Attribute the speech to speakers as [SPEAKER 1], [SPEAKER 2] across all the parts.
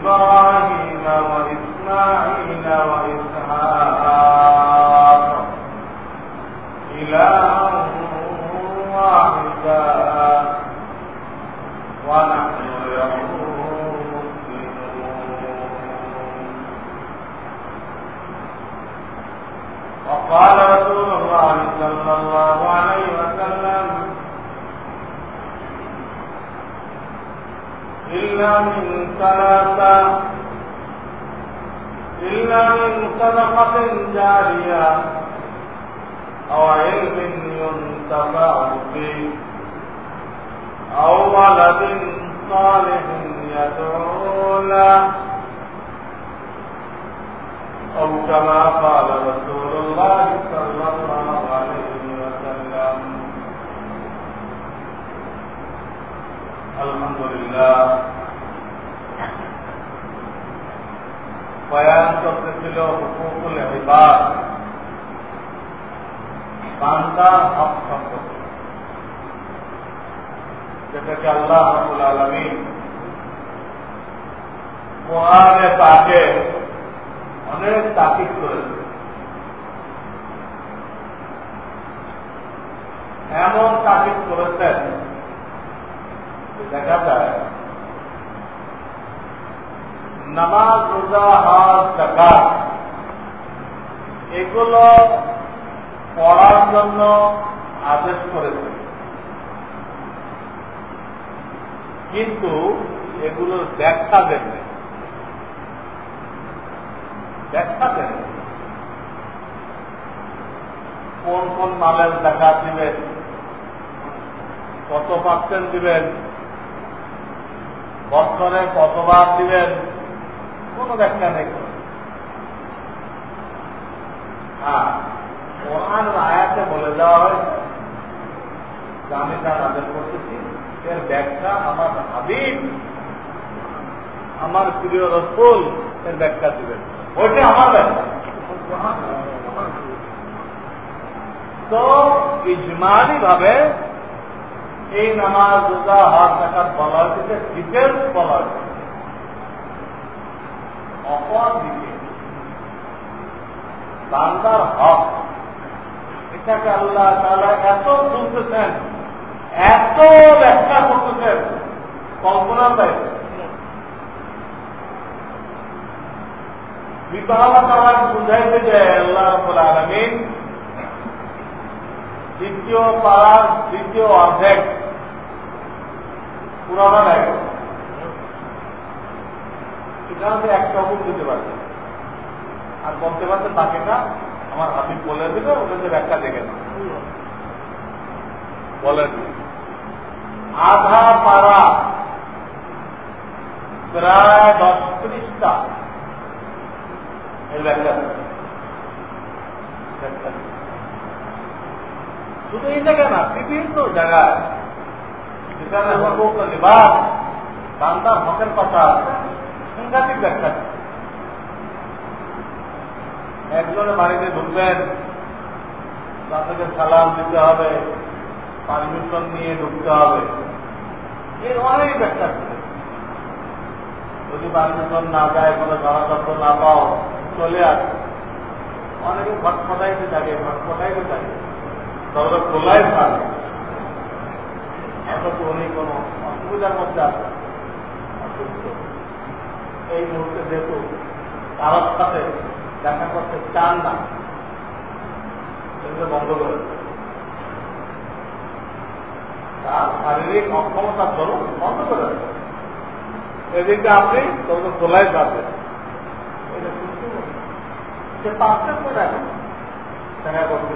[SPEAKER 1] إبراهيم وإسماعيل وإسحاق. إلها واحدا. ونحن له وقال رسول الله صلى الله عليه وسلم إلا من ثلاثة إلا من صدقة جارية أو علم ينتفع به أو ولد صالح يدعو له أو كما قال رسول الله صلى الله عليه وسلم. الحمد لله. বয়ান করতেছিল হুকুকুল ইবাদ বান্দার হক সম্পর্কে যেটাকে আল্লাহ রাবুল আলমিন কোরআনে পাকে অনেক তাকিদ করেছে। এমন তাকিদ করেছেন দেখা যায় নামাজ, রোজা হাত জাকাত এগুলো পড়ার জন্য আদেশ করেছে। কিন্তু এগুলোর ব্যাখ্যা দেবে ব্যাখ্যা দেন কোন কোন মালের দেখা দিবেন? কত পার্সেন্ট দিবেন? বছরে কতবার দিবেন? কোন ব্যাখ্যা নেই। হ্যাঁ কোরআন আয়াতে বলে দেওয়া হয়েছে আমি তার আদেশ করতেছি। এর ব্যাখ্যা আমার হাবিব, আমার প্রিয় রসুল, এর ব্যাখ্যা দিবেন। ওইটা আমার ব্যাখ্যা। তো ইজমালি ভাবে এই নামাজ, রোজা হাত টাকার বলা হয়েছে ডিটেলস বলা হয়েছে। অপর দিকে বান্দার হক। এটাকে আল্লাহ তারা এত শুনতেছেন, এত ব্যাখ্যা করতেছেন কল্পনার বাইরে বিবাহ তারা বুঝাইতে যে আল্লাহ রবুল দ্বিতীয় পাড়ার দ্বিতীয় অর্ধেক পুরানো নাই সেখানে একটা হুকুম দিতে পারছে আর বলতে পারছে, বাকিটা আমার হাবিব বলে দিবে ওদের ব্যাখ্যা দেখে না বলেন আধা পাড়া প্রায় দশ ত্রিশটা এর ব্যাখ্যা। শুধু এই জায়গায় না বিভিন্ন জায়গায়। যেখানে হকুক লিবাস বান্দার হকের কথা সাংঘাতিক ব্যাখ্যা একজনের বাড়িতে ঢুকবেন, তাদেরকে সালাম দিতে হবে, পারমিশন নিয়ে ঢুকতে হবে। এর অনেক ব্যাখ্যা যদি পারমিশন না যায় কোনো ধরাতত্ত্ব না পাও, চলে আসে। অনেকে ঘটফটাইতে থাকে ঘটফটাইতে থাকে। দরজা খোলাই থাকে অথচ উনি কোনো অসুবিধার মধ্যে আছে এই মুহূর্তে যেহেতু কারোর সাথে দেখা করতে চান না। সেগুলো বন্ধ করে তার শারীরিক অক্ষমতা ধরুন, বন্ধ করে এদিকে আপনি তখন খোলাই যাবে সে পাঁচটা করে রাখে দেখা করতে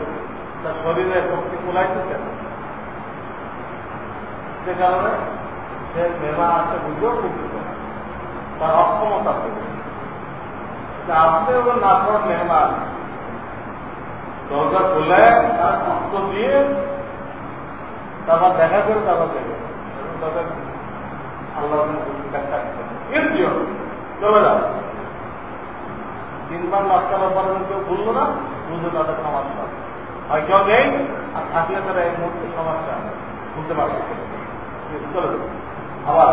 [SPEAKER 1] তার শরীরে শক্তি খোলাইতেছে সে কারণে সে মেমা আছে বুঝেও তার অক্ষমতা থেকে ওগুলো না করার মেহমান। দরজা খুলে, তার কষ্ট দিয়ে তারপর দেখা করে তারপর দেবে তবে আল্লাহ চলে যাও তিনবার লটকানোর পরে কেউ ভুললো না বুঝলো তাদের সমস্যা হয় কেউ নেই, আর থাকলে তারা এই মুহূর্তে সমস্যা বুঝতে পারবে। আবার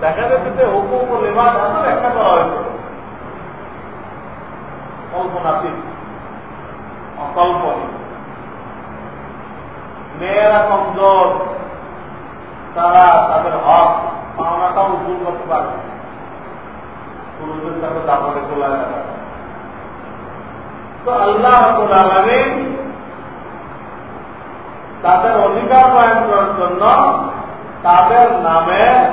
[SPEAKER 1] দেখা যাচ্ছে হুকুম ও ব্যাখ্যা করা হয়েছে। কল্পনাতীত, অকল্পনীয়। মেয়েরা কমজোর, তারা তাদের হক পাওনাটাও উজ্জ্বল করতে পুরুষদের সাথে দাপটে তো আল্লাহ তাদের অধিকার করার জন্য তাদের নামে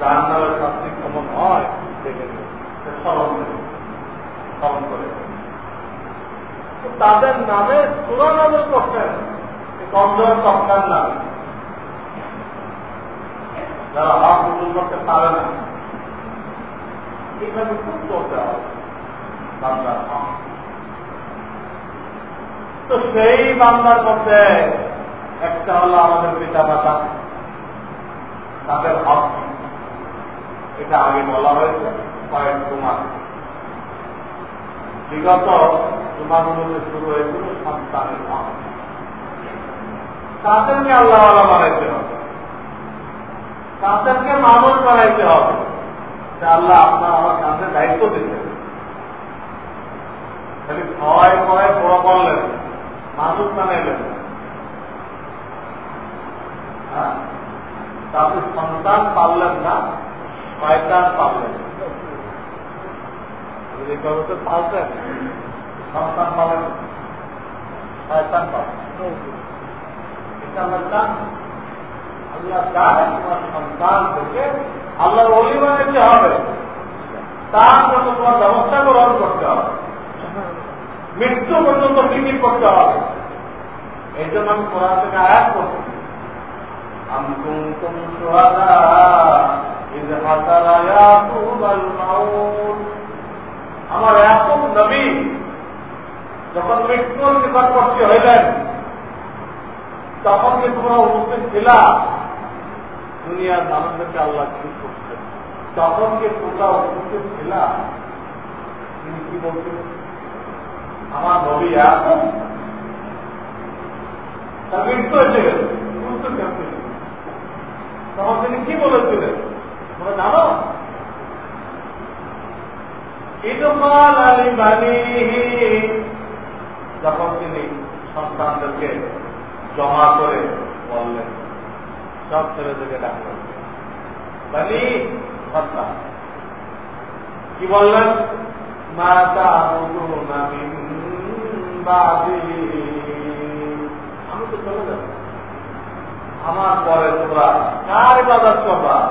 [SPEAKER 1] জাহান্নামের শাস্তি কেমন হয়, দেখে স্মরণ করে তাদের নামে সুরা সুরানজর করছেন কমজোর সরকার নামে। যারা হক উজুল করতে পারে না এইভাবে খুব চলতে হবে তো সেই বাংলার মধ্যে একটা হলো আমাদের পিতা মাতা তাদের হক এটা আগে বলা হয়েছে কয়েক তোমার বিগত জুমাগুলোতে শুরু হয়েছিল সন্তানের হক তাদেরকে আল্লাহ বানাইতে হবে। তাদেরকে মানুষ বানাইতে হবে। যে আল্লাহ আপনার আমার কাছে দায়িত্ব দিতেন খালি ভয় ভয় বড় করলেন। মানুষ বানাইলেন। হ্যাঁ? তাতে সন্তান পারলেন না। শয়তান পারলেন যদি জগতে পালতেন সন্তান পাবেন শয়তান পাবেন এটা আমরা চান আল্লাহ চায় তোমার সন্তান থেকে আল্লাহর অলি বানাইতে হবে। তার জন্য তোমার ব্যবস্থা গ্রহণ করতে হবে। মৃত্যু পর্যন্ত ফিকির করতে হবে। এই জন্য আমি কোরআন থেকে আয়াত করছি আমি কুমতুম সুহাদা আমার ইয়াকুব নবী, যখন মৃত্যুর নিকটবর্তী হইলেন, তখন কি তোমরা উপস্থিত ছিলা? দুনিয়ার মানুষদেরকে আল্লাহ কি করছেন? তখন কি তোমরা উপস্থিত ছিলা? তিনি কি বলছেন? আমার নবী এখন তার মৃত্যু মৃত্যু তখন তিনি কি বলেছিলেন? তোমরা জানো? যখন তিনি সন্তানদেরকে জমা করে বললেন, সব ছেলেদেরকে সন্তান। কি বললেন? মা তা'বুদুনা আমি তো চলে যাব। আমার পরে তোমরা কার ইবাদত করবা?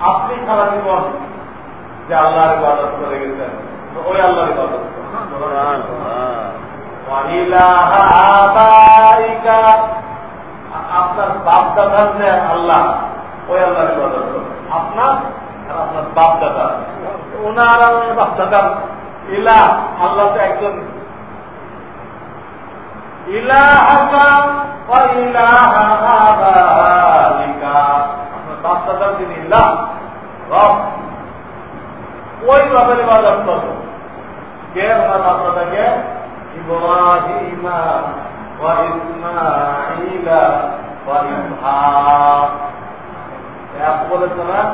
[SPEAKER 1] আপনি সারা জীবন যে আল্লাহর ইবাদত করে গেছেন ওই আল্লাহর ইবাদত। আপনার বাপ দাদার যে আল্লাহ ওই আল্লাহর ইবাদত। আপনার আর আপনার বাপ দাদা ওনার বাপ দাদার ইলা আল্লাহ তো একজন। ইলাহা যিনি ইলাহ রব ওই রবের ইবাদত করব কে ওনার বাপ ইব্রাহিমা এক বলেছিলাম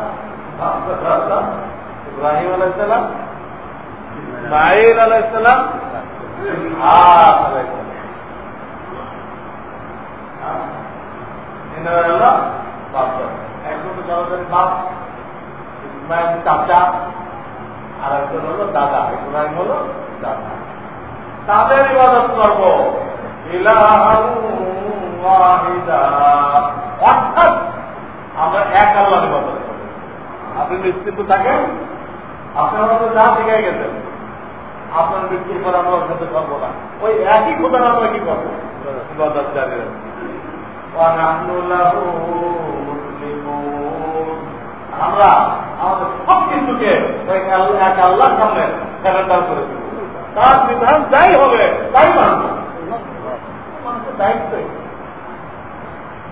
[SPEAKER 1] ইব্রাহিম আলাইসালাম ইসমাইল চাচা আর একজন হলো দাদা হলো দাদা। তাদের ইবাদত করব। অর্থাৎ আমরা এক আল্লাহ ইবাদত আপনি নিশ্চিন্ত থাকেন? আপনার যা শিখাই গেছেন। আপনার মৃত্যুর পর আমরা সাথে করব না। ওই একই খোদার আমরা কি করব? আমরা আমাদের সব কিছুকে এক আল্লাহর সামনে স্যারেন্ডার করে দিব। তার বিধান যাই হবে, তাই মানব। মানুষের দায়িত্ব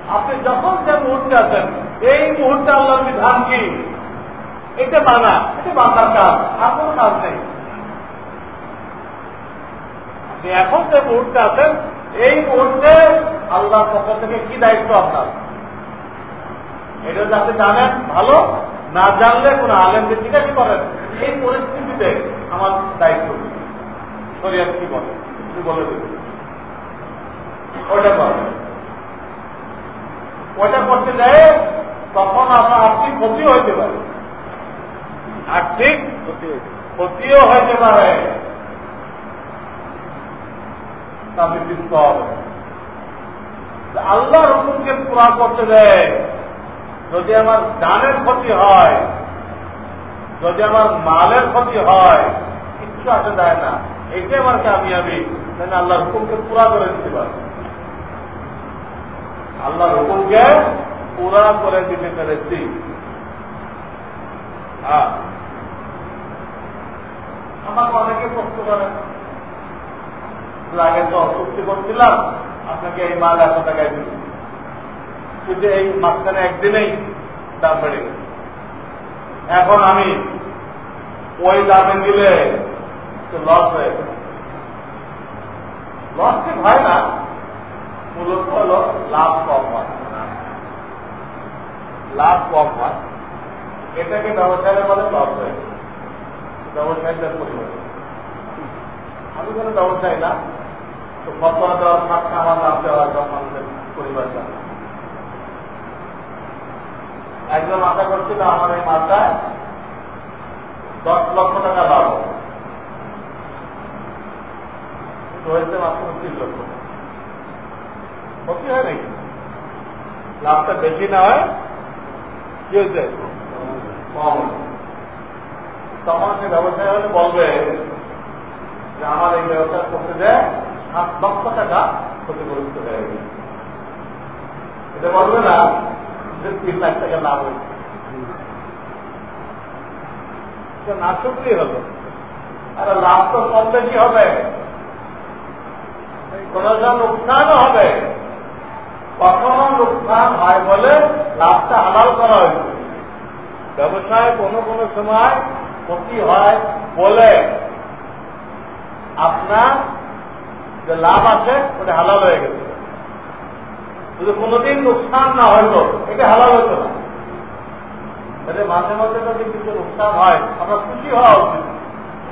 [SPEAKER 1] আপনি যখন যে মুহূর্তে আছেন, এই মুহূর্তে আল্লাহর বিধান কি? এটা মানা, এটা মানার কাজ। আর কোনো কাজ নেই। আপনি এখন যে মুহূর্তে আছেন এই মুহূর্তে আল্লাহর পক্ষ থেকে কি দায়িত্ব আপনার? এটা যদি আপনি জানেন, ভালো? না জানলে কোন আলেমকে জিজ্ঞাসা করেন, এই পরিস্থিতিতে আমার দায়িত্ব শরিয়াত কি বলে? কি বলে দেবে ওইটা করবে ওইটা করতে যায় তখন আপনার আর্থিক ক্ষতিও হইতে পারে। আর্থিক ক্ষতিও হইতে পারে। তাদের দিতে হবে। আল্লাহর হুকুমকে পুরা করতে দেয়। যদি আমার জানের ক্ষতি হয়, যদি আমার মালের ক্ষতি হয়, কিচ্ছু আসে যায় না। এটি আমার কামিয়াবি, তাহলে আল্লাহর হুকুমকে পুরা করে দিতে পারে। আল্লাহর হুকুমকে পুরা করে দিতে পেরেছি। আমাকে অনেকে প্রশ্ন করেন আগে তো চুক্তি করছিলাম, আপনাকে এই মাল এত টাকায় দিল। কিন্তু এই মাঝখানে একদিনেই দাম বেড়ে গেছে এখন আমি ওই দামে দিলে লস হয়ে গেছে লস ঠিক হয় না, মূলত হল লাভ কম হয়। লাভ কম হয়। এটাকে ব্যবসায়ের বলে লস হয়ে ব্যবসায়ীদের পরিবর্তন আমি কোনো ব্যবসায়ী না। একজন আশা করছিল আমার এই মালটায় দশ লক্ষ টাকা লাভ হয়েছে মাত্র তিন লক্ষ। ক্ষতি হয় নাকি? লাভটা বেশি না হয়, কি হয়েছে? কম তখন সে ব্যবসায়ী হলে বলবে যে আমার এই ব্যবসা করতে দেয় সাত লক্ষ টাকা ক্ষতিগ্রস্ত হয়ে গেছে। এটা বলবে না যে তিন লাখ টাকা লাভ হয়েছে। না শুকলেই হলো আর লাভ তো কম বেশি হবে। কোন লোকসানও হবে। কখনো লোকসান হয় বলে লাভটা হালাল করা হয়েছে। ব্যবসায় কোনো কোনো সময় ক্ষতি হয় বলে আপনার যে লাভ আছে, ওটা হালাল হয়ে গেছে। যদি কোনোদিন লোকসান না হইতো এটা হালাল হইতো না। তাহলে মাঝে মাঝে যদি কিছু লোকসান হয়, আমরা খুশি হওয়া উচিত।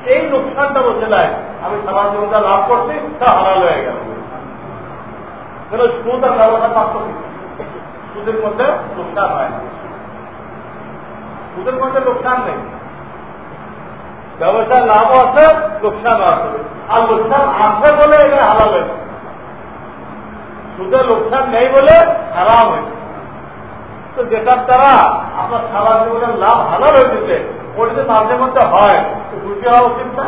[SPEAKER 1] এই লোকসানটা বসে নাই, আমি সারা জীবনটা লাভ করছি, তা হালাল হয়ে গেল। কেন সুদ আর ব্যবসা পার্থক্য সুদের মধ্যে লোকসান হয় না। সুদের মধ্যে লোকসান নেই। ব্যবসার লাভ আছে লোকসান আছে। আর লোকসান আছে বলে এটা হালাল হয়েছে। সুদের লোকসান নেই বলে হারাম হয়েছে। তো যেটার দ্বারা আপনার সারা জীবনের লাভ হালাল হয়েছে ওটা মাঝে মধ্যে হয়। খুশি হওয়া উচিত না?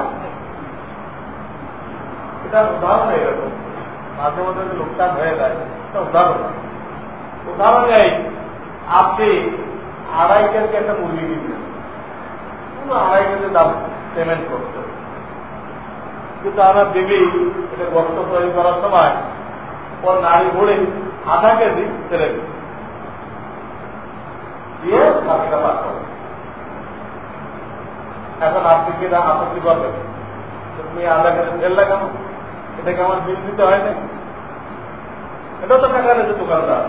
[SPEAKER 1] এটা উদাহরণ হয়ে গেল। মাঝে মধ্যে যদি লোকসান হয়ে যায়, এটা উদাহরণ। উদাহরণ এই, আপনি আড়াই কেজি একটা মুরগি কিনলেন। পুরো আড়াই কেজি দাম পেমেন্ট করতে কিন্তু আমার দেবী এটা গর্ত তৈরি করার সময় ওর নারী ভরে আধা কেজি ছেড়ে দিল। দিয়ে বাকিটা পাক করে এখন আপনি কি না আপত্তি করবেন? তুমি আধা কেজি ফেললে কেন? এটাকে আমার বিল দিতে হয় না এটাও তো টাকা নিয়েছে দোকানদার।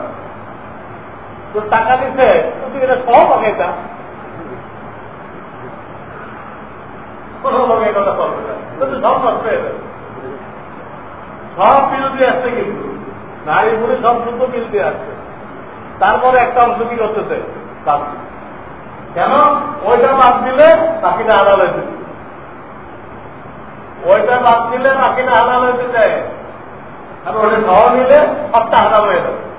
[SPEAKER 1] তো টাকা দিচ্ছে তুমি এটা কোনো লোক এই কথা করবে না। সব হয়ে বিল আসছে কিন্তু। নারী সব শুদ্ধ আসছে তারপরে একটা অংশ কি করতেছে? কেন? ওইটা বাদ দিলে বাকিটা আলাদা হয়েছে ওইটা বাদ দিলে বাকিটা আলাদা হয়েছে যায় আর নিলে সবটা আলাদা হয়ে যাবে।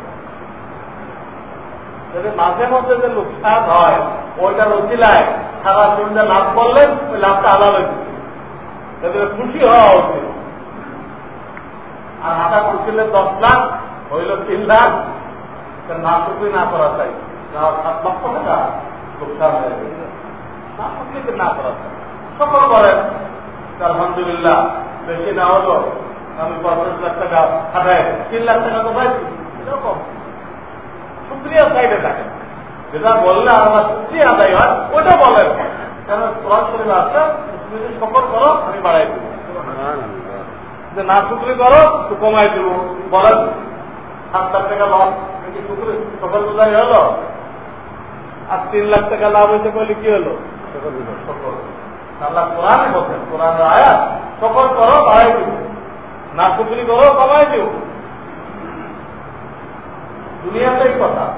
[SPEAKER 1] যদি মাঝে মধ্যে যে লোকসান হয় ওইটার অতিলায় সারা জীবনটা লাভ করলেন ওই লাভটা আলাদা হয়েছে যাতে খুশি হওয়া উচিত। আর হাঁটা করছিলেন দশ লাখ, হইল তিন লাখ না শুধু না করা চাই সাত লক্ষ টাকা? লোকসান হয়ে গেছে। না করা চাই সকল করেন আলহামদুলিল্লাহ, বেশি না হলো আমি পঞ্চাশ লাখ টাকা খাটায় তিন লাখ টাকা তো পাইছি। এরকম। সুক্রিয়া সাইডে থাকে যেটা বললে আমার সুক্রিয়া আদায় হয়, ওটা বলেন। কেন কোরআন আছে? তুমি যদি সকল করো, আমি বাড়াই দেবো। যে না শুক্রি করো, তো কমাই দেব। বলেন সাত লাখ টাকা কি শুক্রি সকল বোঝাই হলো? আর তিন লাখ টাকা লাভ হয়েছে বলে কি হলো? আল্লাহ সকল করো, বাড়াই দিব। না শুক্রি করো, কমাই দিব। দুনিয়াতেই কথা।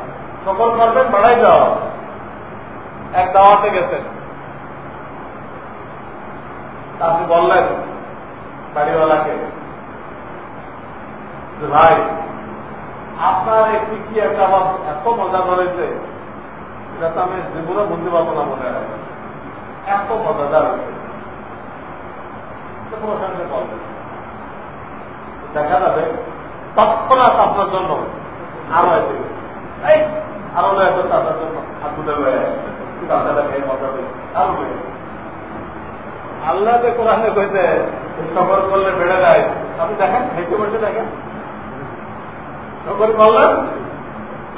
[SPEAKER 1] সকল করবেন, বাড়াই দেওয়া এক দাওয়াতে গেছেন। আপনি বললেন বাড়িওয়ালাকে ভাই, আপনার একটি কি একটা আমার এত মজা করেছে, এটা তো আমি জীবনে বুঝতে পারব না মনে হয়। এত মজাদার হয়েছে। দেখা যাবে, তৎক্ষণাৎ আপনার জন্য আরও এই, আরও আপনার জন্য। হাত তাছাড়া খেয়ে মজা দেবে আরও আল্লাহ যে কোরআনে কইতে সফর করলে বেড়ে যায়। আপনি দেখেন হেঁটে বসে দেখেন। সফর করলেন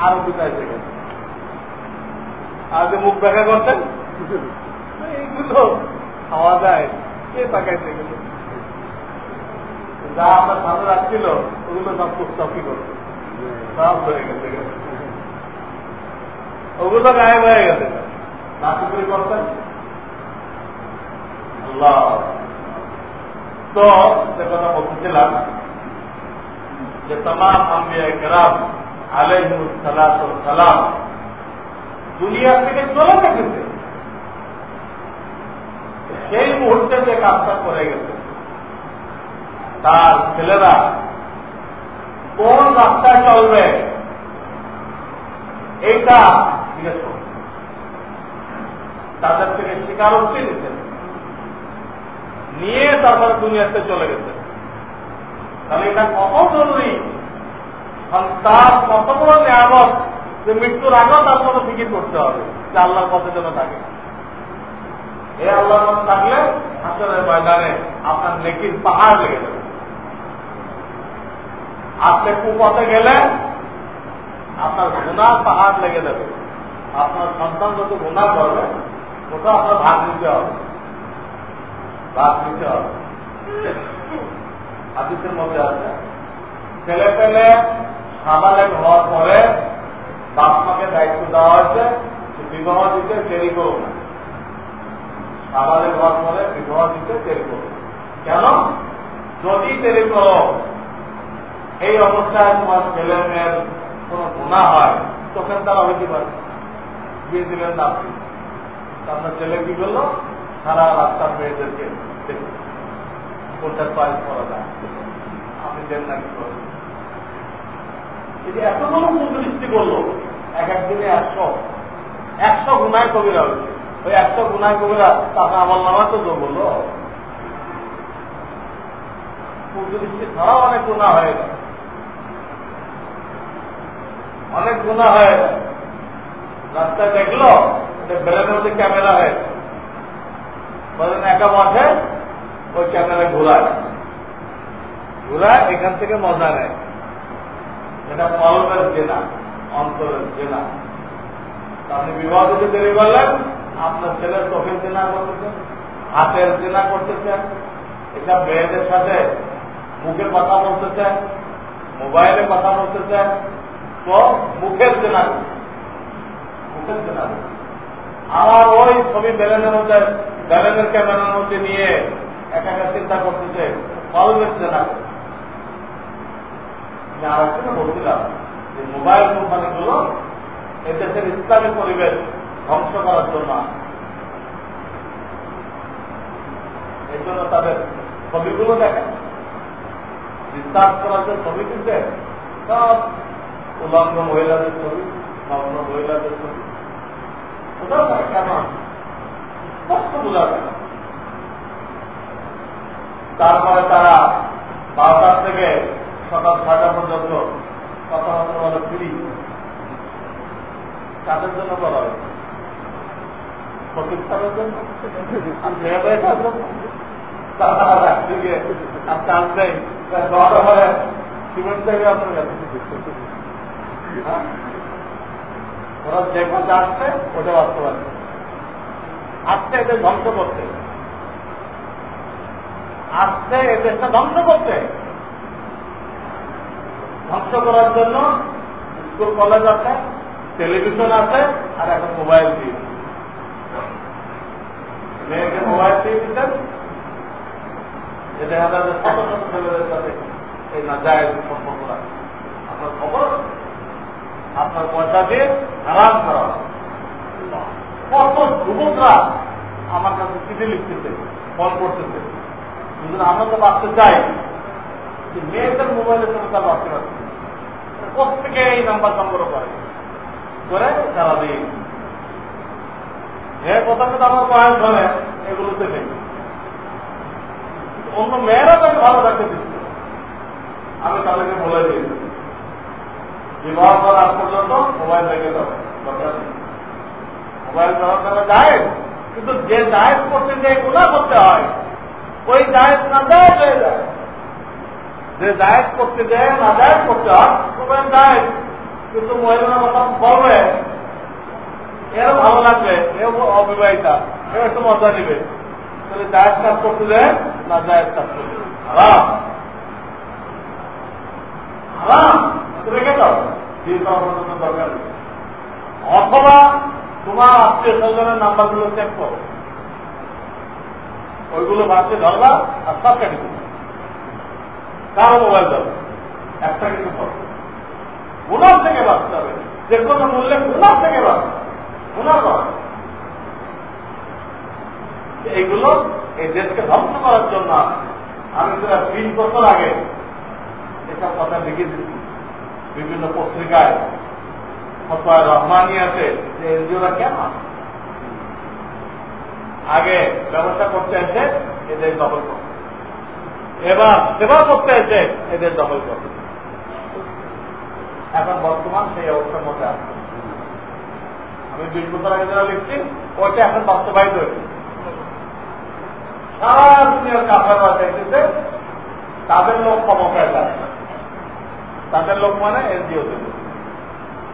[SPEAKER 1] আরও এসে গেছে আর যে মুখ দেখা করতেন এইগুলো খাওয়া যায়, কে তাকাইছে এগুলো যা আপনার সামনে রাখছিল ওগুলো সব পুস্তকই করছে সব হয়ে গেছে ওগুলো গায়েব হয়ে গেছে। চুরি করতেন তো যে কথা বলতেছিলাম যে তমাম আম্বিয়া কেরাম আলাইসালাম দুনিয়া থেকে চলে গেছে। সেই মুহূর্তে যে কাজটা করে গেছে, তার ছেলেরা কোন রাস্তায় চলবে, এইটা জিজ্ঞেস করছে। তাদের থেকে স্বীকারোক্তি দিতেন নিয়ে তারপরে দুনিয়াতে চলে গেছে। তাহলে এটা কত জরুরি? তার কত বড় নিয়ামত, যে মৃত্যুর আগেও তার কোনো ফিকির করতে হবে, যে আল্লাহর পথে যেন থাকে। এ আল্লাহর থাকলে হাসনের ময়দানে আপনার নেকির পাহাড় লেগে যাবে। আপনি কুপথে গেলে আপনার গুনার পাহাড় লেগে যাবে। আপনার সন্তান যত গুণা করবে, ওটা আপনার ভাগ নিতে হবে। ভাগ নিতে হবে। আদিত্যের মধ্যে আছে ছেলে পেলে সামালে হওয়ার পরে বাপ মাকে দায়িত্ব দেওয়া হয়েছে বিবাহ দিতে দেরি করুন না। সামালে হওয়ার পরে বিবাহ দিতে দেরি করুন কেন? যদি দেরি করো, এই অবস্থায় তোমার ছেলে মেয়ের কোন গুণা হয়, তখন তারা হইতে পারে। বিয়ে দিলেন না আপনি আপনার ছেলে কি করল? সারা রাস্তার মেয়েদেরকে আপনি দেন না এতগুলো কুদৃষ্টি করল এক একদিনে একশো একশো গুনায় কবিরা হয়েছে। ওই একশো গুনায় কবিরা তাকে আমার নামা তো বলল। কুদৃষ্টি ছাড়াও অনেক গুণা হয়ে গেল অনেক গুণা হয়ে গেল রাস্তায় দেখল বেলের মধ্যে ক্যামেরা হয়েছে বলেন, একা মাঠে ওই ক্যামেরা ঘোরায় ঘোরায় এখান থেকে মজা নেয়। এটা কলমের জেনা অন্তরের জেনা আপনি বিবাহ দিতে দেরি করলেন, আপনার ছেলের চোখের জেনা করতেছেন হাতের জেনা করতেছেন এটা মেয়েদের সাথে মুখে কথা বলতেছেন মোবাইলে কথা বলতেছেন তো মুখের জেনা মুখের জেনা আমার ওই ছবি বেলেনের মধ্যে বেলেনের ক্যামেরার মধ্যে নিয়ে একা একা চিন্তা করতেছে আরেকটা বলছিলাম যে মোবাইল কোম্পানিগুলো এদেশের ইসলামী পরিবেশ ধ্বংস করার জন্য এই জন্য তাদের ছবিগুলো দেখেন। রিসার্চ করার যে ছবি তুলছে সব উলঙ্গ মহিলাদের ছবি, নগ্ন মহিলাদের ছবি। কেন স্পষ্ট বোঝা যায়। তারপরে তারা বারোটার থেকে সকাল ছয়টা পর্যন্ত কথাবার্তা বলে ফ্রি। কাদের জন্য হয়? প্রতিষ্ঠানের জন্য? কাছে ওরা যে কাজ আসছে, ওটা বাস্তবায়ন। আসছে এদের ধ্বংস করতে। আসছে এদেশটা ধ্বংস করতে। ধ্বংস করার জন্য স্কুল, কলেজ আছে, টেলিভিশন আছে, আর এখন মোবাইল দিয়ে মেয়েকে মোবাইল দিয়ে দিতেন। এটা আমাদের শত শত ছেলেদের সাথে এই না যায় সম্পর্ক রাখে আপনার খবর? আপনার পয়সা দিয়ে আরাম করা। কত যুবকরা আমার কাছে চিঠি লিখতেছে ফোন করতেছে কিন্তু আমরা তো বাঁচতে চাই। যে মেয়েদের মোবাইলের সঙ্গে তার বাঁচতে পারছে প্রত্যেকে এই নাম্বার সংগ্রহ করে করে সারাদিন। এর প্রথমে তো আমার বয়স হবে এগুলোতে নেই। অন্য মেয়েরা তাকে ভালো রাখতে দিচ্ছে। আমি তাদেরকে বলে দিয়েছি বিবাহ করার পর্যন্ত মোবাইল রেখে দাও, দরকার নেই। মোবাইল ব্যবহার করা যায়, কিন্তু যে জায়েজ করতে যে গুণা করতে হয়, ওই জায়েজ না যায় হয়ে যায়। যে জায়েজ করতে যায় না জায়েজ করতে হয় মোবাইল জায়েজ। কিন্তু মহিলারা কথা বলবে, এরও ভালো লাগবে, এও অবিবাহিতা, এও একটু মজা নিবে। তাহলে জায়েজ কাজ করতে যায় না জায়েজ কাজ করতে আরাম আরাম রেখে দাও। বিয়ে দরকার অথবা তোমার আত্মীয় স্বজনের নাম্বারগুলো চেক করো। ওইগুলো বাড়তে ধরবা আর সব কেটে দেবে। কারও মোবাইল ধরো? একটা কিছু করো গুণার থেকে বাঁচতে হবে। যে কোনো মূল্যে গুণার থেকে বাঁচতে গুণা কর। এইগুলো এই দেশকে ধ্বংস করার জন্য আমি তোরা তিন বছর আগে এসব কথা লিখে দিচ্ছি বিভিন্ন পত্রিকায় ফতোয়া রহমানি আছে যে এনজিওরা কেন আগে ব্যবস্থা করতে এসে এদের দখল এবার সেবা করতে এসে এদের দখল এখন বর্তমান সেই অবস্থার মধ্যে আছে। আমি বিশ বছর আগে যারা লিখছি ওইটা এখন বাস্তবায়িত হয়েছে। সারা দুনিয়ার দেখতেছে, তাদের লোক ক্ষমতায় যায় তাদের লোক মানে এনজিও থেকে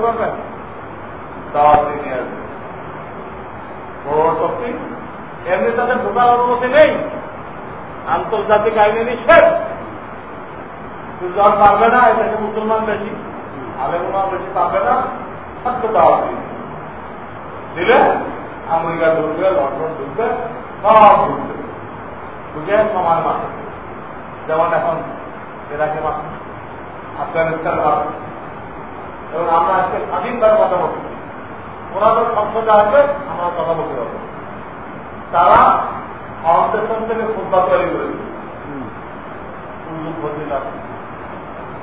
[SPEAKER 1] করবেন এমনি তাদের অনুমতি নেই। আন্তর্জাতিক আইনে নিষেধ। পারবে না, এটাকে মুসলমান বেশি আলেমা বেশি পারবে না, সত্য দাওয়াত দিলে আমেরিকা ঢুকবে, লন্ডন ঢুকবে, সব ঢুকবে। ঢুকে সমান মাসে যেমন এখন এরাকে আফগানিস্তান মাসে এবং আমরা আজকে স্বাধীনভাবে কথা বলছি। ওরা তো সংসদে আসবে আমরা কথা বলতে পারব তারা ফাউন্ডেশন থেকে ফুটবা তৈরি করে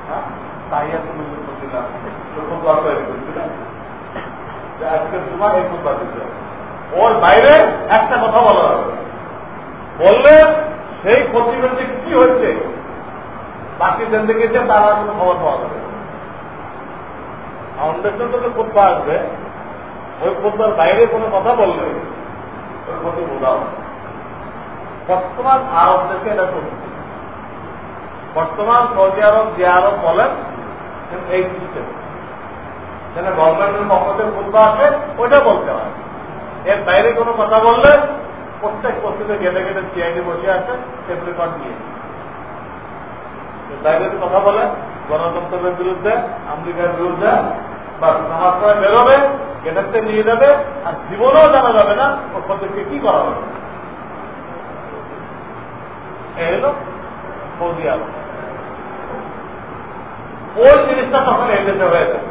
[SPEAKER 1] হ্যাঁ? তাইয়া তৈরি করেছিলাম সময় এই ফুটবা দিতে ওর বাইরে একটা কথা বলা হবে। বললে সেই প্রতিবেদী কি হচ্ছে বাকি জিন্দগিতে তারা কোনো খবর পাওয়া যাবে ফাউন্ডেশন থেকে ফুটবা আসবে। ওই ফুটবার বাইরে কোনো কথা বললে ওই বোঝাও। বর্তমান আরব দেশে এটা চলছে বর্তমান সৌদি আরব, যে আরব বলেন এই সিস্টেম যেন গভর্নমেন্টের পক্ষ থেকে আসে, ওইটা বলতে হয়। এর বাইরে কোনো কথা বললে, প্রত্যেক বস্তুতে গেটে গেটে সিআইডি বসে আছে টেপ রেকর্ড নিয়ে। বাইরে কথা বলে, গণতন্ত্রের বিরুদ্ধে, আমেরিকার বিরুদ্ধে বা সমাজ করে বেরোবে গেটারতে নিয়ে যাবে, আর জীবনেও জানা যাবে না ওর প্রত্যেককে কি করা হবে। ওই জিনিসটা তখন দেশে হয়ে যাবে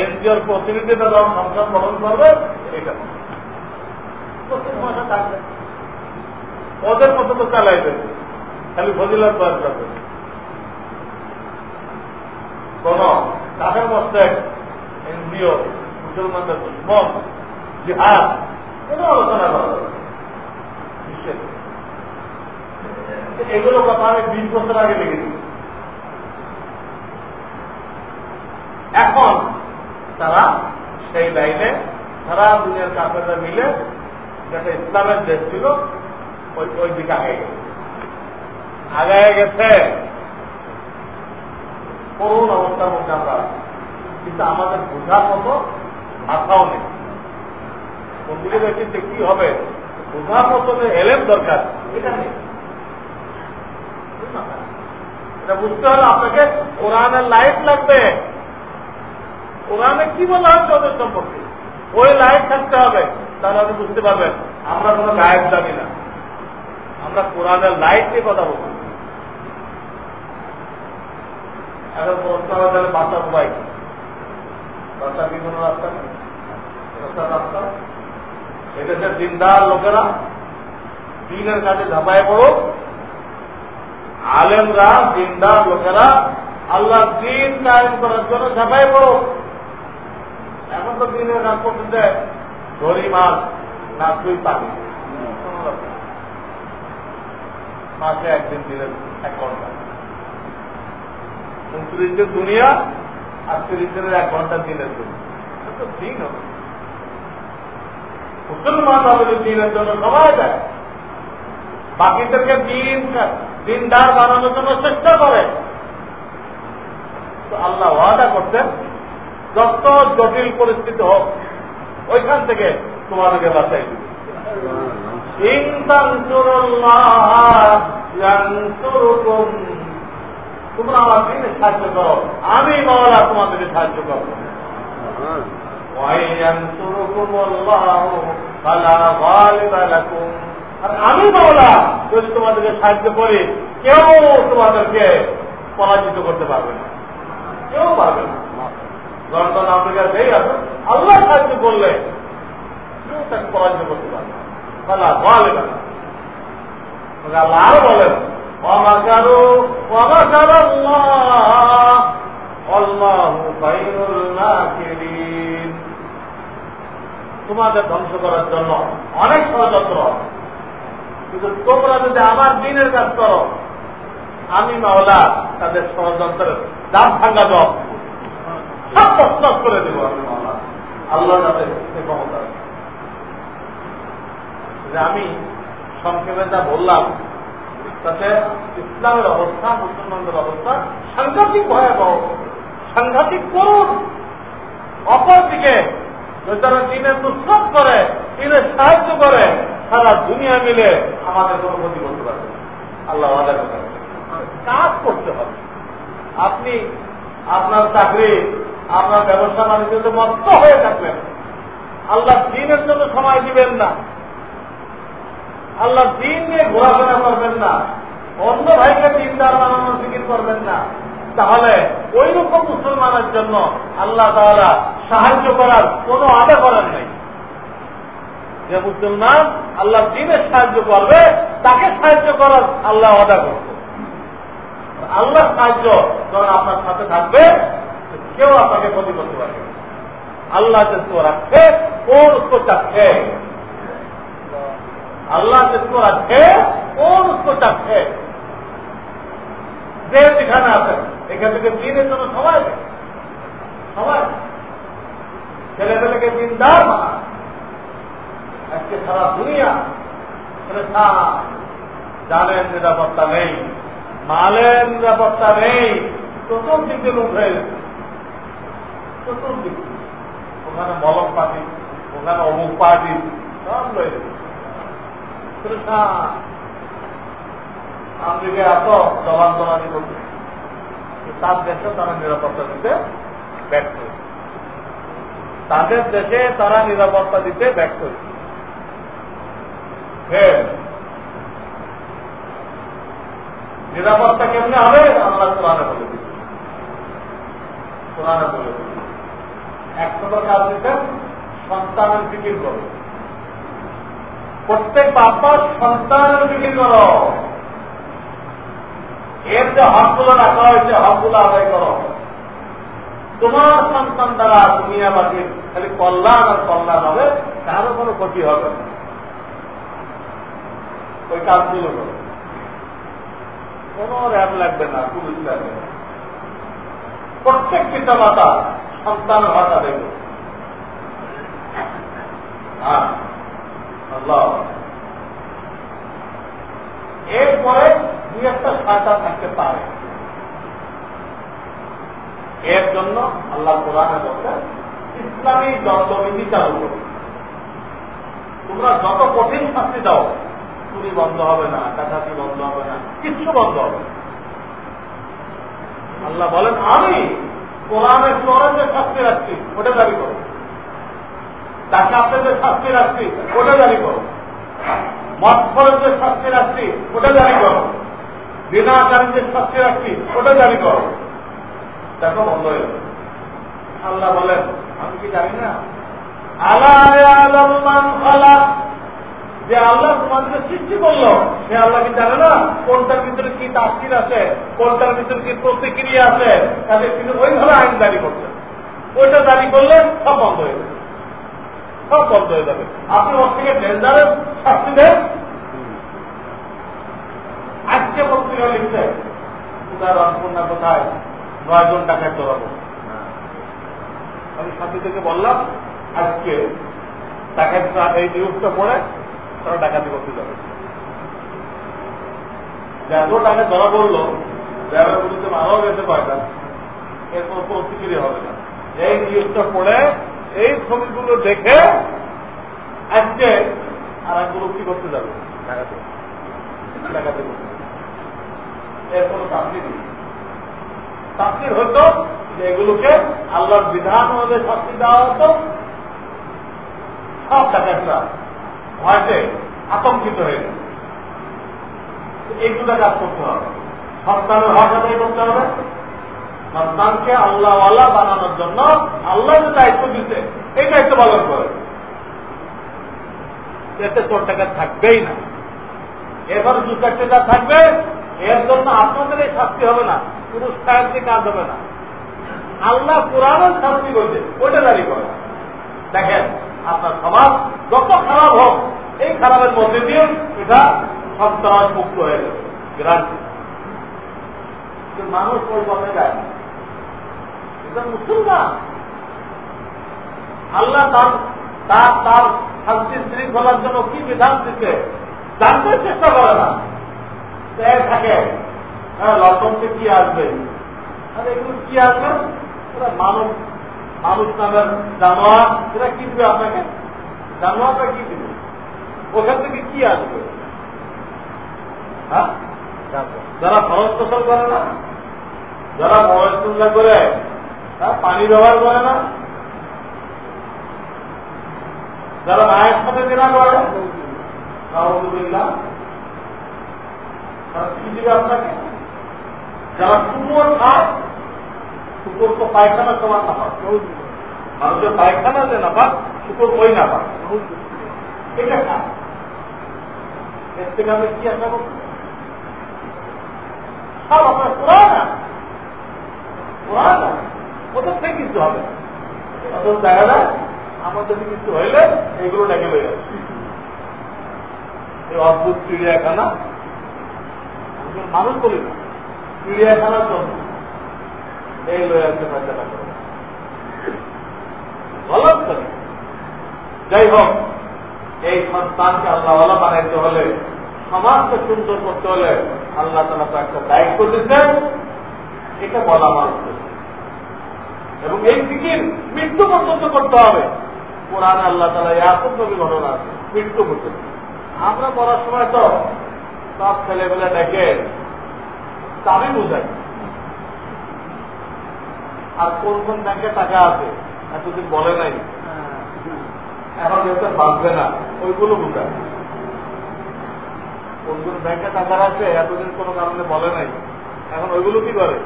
[SPEAKER 1] এনজিওর প্রতিনিধিটা যখন সংসদ গঠন করবে এটা ওদের মতো তো চালাই দেবে খালি ফজিলত বার করবে কোন কাঠের মধ্যে এনজিও মুসলমানদের দুশ্মন জিহাদ কোনো আলোচনা করা এগুলো কথা আমি বিশ বছর আগে লিখেছি। এখন তারা সেই লাইনে সারা দুনিয়ার কাপড়রা মিলে যেটা ইসলামের দেশ ছিল, ওই ওই দিকে আগে গেছে। আগায় গেছে। করুণ অবস্থার মধ্যে আমরা কিন্তু আমাদের বোঝার মতো মাথাও নেই। কোনদিকে ব্যক্তিতে কি হবে, বোঝার মতো যে এলেম দরকার, এটা নেই। এটা বুঝতে হলে আপনাকে কোরআনের লাইট লাগবে। কোরআনে কি বলা হচ্ছে ওদের সম্পর্কে? ওই লাইট থাকতে হবে, তাহলে আপনি বুঝতে পারবেন, আমরা কোনো গায়েব জানি না। আমরা কোরআনের লাইট নিয়ে কথা বলব এখন প্রশ্ন হবে তাহলে বাঁচার উপায় কি বাঁচার কি কোনো রাস্তা নেই? রাস্তা রাস্তা? এদেশের দিনদার লোকেরা দিনের কাজে ঝাঁপায় পড়ো আলেমরা, দিনদার লোকেরা আল্লাহ দিন কায়েম করার জন্য ঝাঁপায় পড়ো এখন তো দিনের কাজ করতে ধরি মাছ না তুই পাবি মাসে একদিন দিনের এক ঘণ্টা। উনত্রিশ দিন দুনিয়া আর তিরিশ দিনের এক ঘণ্টা দিনের জন্য। তো দিন হবে। মুসলমান দিনের জন্য সবাই দেয় বাকিদেরকে দিন দিনদার বানানোর জন্য চেষ্টা করে। তো আল্লাহ ওয়াদা করতেন যত জটিল পরিস্থিতি হোক ওইখান থেকে তোমাদেরকে বাঁচাই দিবে। তোমরা আমার দিনে সাহায্য করো। আমি মাওলা তোমাদেরকে সাহায্য করব। আর আমি মাওলা যদি তোমাদেরকে সাহায্য করি, কেউ তোমাদেরকে পরাজিত করতে পারবে না। কেউ পারবে না। লন্ডন আমেরিকা যেই আছে আল্লাহ সাহায্য করলে কেউ তাকে পরাজিত করতে পারবে না। তাহলে আল্লাহ বলেন ومكروا ومكر الله والله خير الماكرين তোমাদের ধ্বংস করার জন্য অনেক ষড়যন্ত্র কিন্তু তোমরা যদি আমার দিনের কাজ করো আমি মাওলা তাদের ষড়যন্ত্রের দাম ভাঙ্গা দেব সব প্রস্তাব করে দেবো আমি মাওলা আল্লাহ তাদের ক্ষমতা যে আমি সংক্ষেপে যা বললাম তাতে ইসলামের অবস্থা, মুসলমানদের অবস্থা সাংঘাতিক ভয়াবহ। সাংঘাতিক করুন অপরদিকে যারা দিনের নুসরত করে দিনের সাহায্য করে, সারা দুনিয়া মিলে আমাদের কোনো ক্ষতি করতে পারবে আল্লাহ কাজ করতে হবে। আপনি আপনার চাকরি, আপনার ব্যবসা বাণিজ্য মত্ত হয়ে থাকবেন আল্লাহ দিনের জন্য সময় দিবেন না। আল্লাহ দিন নিয়ে ঘোরাফেরা করবেন না। অন্য ভাইকে দিনদার বানানোর ফিকির করবেন না। তাহলে ওই রকম মুসলমানের জন্য আল্লাহ তাহারা সাহায্য করার কোনো আদা করেন নাই। যে মুসলমান আল্লাহ দিনের সাহায্য করবে, তাকে সাহায্য করার আল্লাহ আদা করবে। আল্লাহ সাহায্য যখন আপনার সাথে থাকবে, কেউ আপনাকে ক্ষতি করতে পারবে আল্লাহ যে রাখছে ওর চাচ্ছে अल्लाह जिसको रखे कौन उसको चखे দেহ যেখানে আছে এখান থেকে দিনের জন্য সবাই সবাই ছেলেমেয়েকে দিনদার মানা আজকে সারা দুনিয়া জানের নিরাপত্তা নেই মালের নিরাপত্তা নেই চতুর্দিকে লোক হয়ে গেছে চতুর্দিক ওখানে মলম পার্টি ওখানে অমুক পার্টি সব রয়ে আমেরিকা এত জবান জবানি করছে তার দেশে তারা নিরাপত্তা দিতে ব্যর্থ। তাদের দেশে তারা নিরাপত্তা দিতে ব্যর্থ। নিরাপত্তা কেমনে হবে? আল্লাহ কোরআনে বলে দিচ্ছে কোরআনে বলে দিচ্ছে এক নম্বর কাজ সন্তানের ফিকির করো। প্রত্যেক বাপ্পা সন্তানের ফিকির করো। এর যে হকগুলো রাখা হয়েছে, হকগুলো আদায় করো। তোমার সন্তান দ্বারা দুনিয়াবাসীর খালি কল্যাণ আর কল্যাণ হবে কারও কোনো ক্ষতি হবে না। ওই কাজগুলো করো। কোন র্যাব লাগবে না, পুলিশ লাগবে না। প্রত্যেক পিতা মাতা সন্তান ভাষা দেখবে। হ্যাঁ। এরপরে দুই একটা সহায়তা থাকতে পারে। এর জন্য আল্লাহ কোরআনে বলছেন, ইসলামী দণ্ডবিধি চালু করবে তোমরা যত কঠিন শাস্তি দাও চুরি বন্ধ হবে না, ডাকাতি বন্ধ হবে না, কিচ্ছু বন্ধ হবে আল্লাহ বলেন, আমি কোরআনের যে শাস্তি রাখছি, ওটা দাবি করো। ডাকাতে যে শাস্তি রাখছি, ওটা দাবি করো। মৎসরের যে শাস্তি রাখছি, ওটা জারি করো। বিনাকারী যে শাস্তি রাখছি, ওটা জারি করো। দেখো, বন্ধ হয়ে আল্লাহ বলেন, আমি কি জানি না? আল্লাহ যে আল্লাহ সৃষ্টি করল, সে আল্লাহ কি জানে না? কোনটার ভিতরে কি তাস্তির আছে, কোনটার ভিতরে কি প্রতিক্রিয়া আছে? তাদের কিন্তু ওইভাবে আইন জারি করছে। ওইটা জারি করলে সব বন্ধ হয়ে যাবে। সব বন্ধ হয়ে যাবে। আপনি ওর থেকে ডেঞ্জারের শাস্তি দেন। আজকে পত্রিকা লিখছে কোথায় রংপুর্ণা কোথায়? নয় জন টাকায় চলাবো আমি সাথী থেকে বললাম, আজকে টাকায় এই নিউজটা পড়ে, তারা ডাকাতি করতে যাবে। এত টাকা ধরা পড়ল যারা বিরুদ্ধে মারাও গেছে কয়টা এর কোনো প্রতিক্রিয়া হবে না। এই নিউজটা পড়ে এই ছবিগুলো দেখে আজকে আর একগুলো কি করতে যাবে? ডাকাতে ডাকাতে এর কোনো শাস্তি নেই। হতো যে এগুলোকে আল্লাহর বিধান অনুযায়ী শাস্তি দেওয়া হতো। সব ডাকাতরা ভয়তে আতঙ্কিত হয়ে গেছে। এই দুটা কাজ করতে হবে। সন্তানের হক করতে হবে। সন্তানকে আল্লাহওয়ালা বানানোর জন্য আল্লাহ যে দায়িত্ব দিতে এই দায়িত্ব পালন করে। এতে তোর টাকা থাকবেই না। এবার দু চারটে থাকবে, এর জন্য আপনাদের এই শাস্তি হবে না পুরুষ সাহেবকে কাজ হবে না। আল্লাহ কোরআনের শাস্তি করছে ওইটা দাঁড়িয়ে করে। দেখেন, আপনার সমাজ যত খারাপ হোক, এই খারাপের মধ্যে দিয়ে এটা সন্ত্রাস মুক্ত হয়ে গেছে গ্রান্টি মানুষ পথে যায় এটা মুসলমান। আল্লাহ তার তার শান্তি শৃঙ্খলার জন্য কি বিধান দিতে জানতে চেষ্টা করে না। থাকে হ্যাঁ কি আসবে? আর এগুলো কি আসবে? ওরা মানব মানুষ নামের জানোয়ার, এরা কি দিবে আপনাকে? জানোয়ারটা কি দিবে? ওখান থেকে কি আসবে? হ্যাঁ? যারা খরচ ফসল করে না, যারা মহেশ করে হ্যাঁ পানি ব্যবহার করে না। যারা মায়ের সাথে কেনা করে তারা আপনাকে? যারা কুমোর খায় তো পায়খানা না মানুষের পায়খানা যে না পাক ওই না পাক। এটা খায় এর থেকে আমি কি আশা করছি সব আপনার কোরআন না কোরআন না থেকে কিছু হবে। কিছু হইলে এগুলো ডেকে এই অদ্ভুত চিড়িয়াখানা মানুষ বলি না, চিড়িয়াখানার জন্য। এই লয়ে করে যাই হোক, এই সন্তানকে আল্লাহ বানাইতে হলে, সমাজকে সুন্দর করতে হলে আল্লাহ তালা তো একটা দায়িত্ব দিচ্ছেন। এটা বলা মানুষ এবং এই ফিকির মৃত্যু পর্যন্ত করতে হবে। কোরআনে আল্লাহ তালা ইয়াকুব নবী ঘটনা আছে মৃত্যু পর্যন্ত। আমরা পড়ার সময় তো সব ছেলেবেলা ডেকে চাবি বুঝাই। আর কোন কোন ব্যাংকে টাকা আছে এতদিন বলে নাই। এখন যেহেতু বাঁচবে না ওইগুলো বুঝায় কোন কোন ব্যাংকে টাকা আছে এতদিন কোনো কারণে বলে নাই। এখন ওইগুলো কি করে?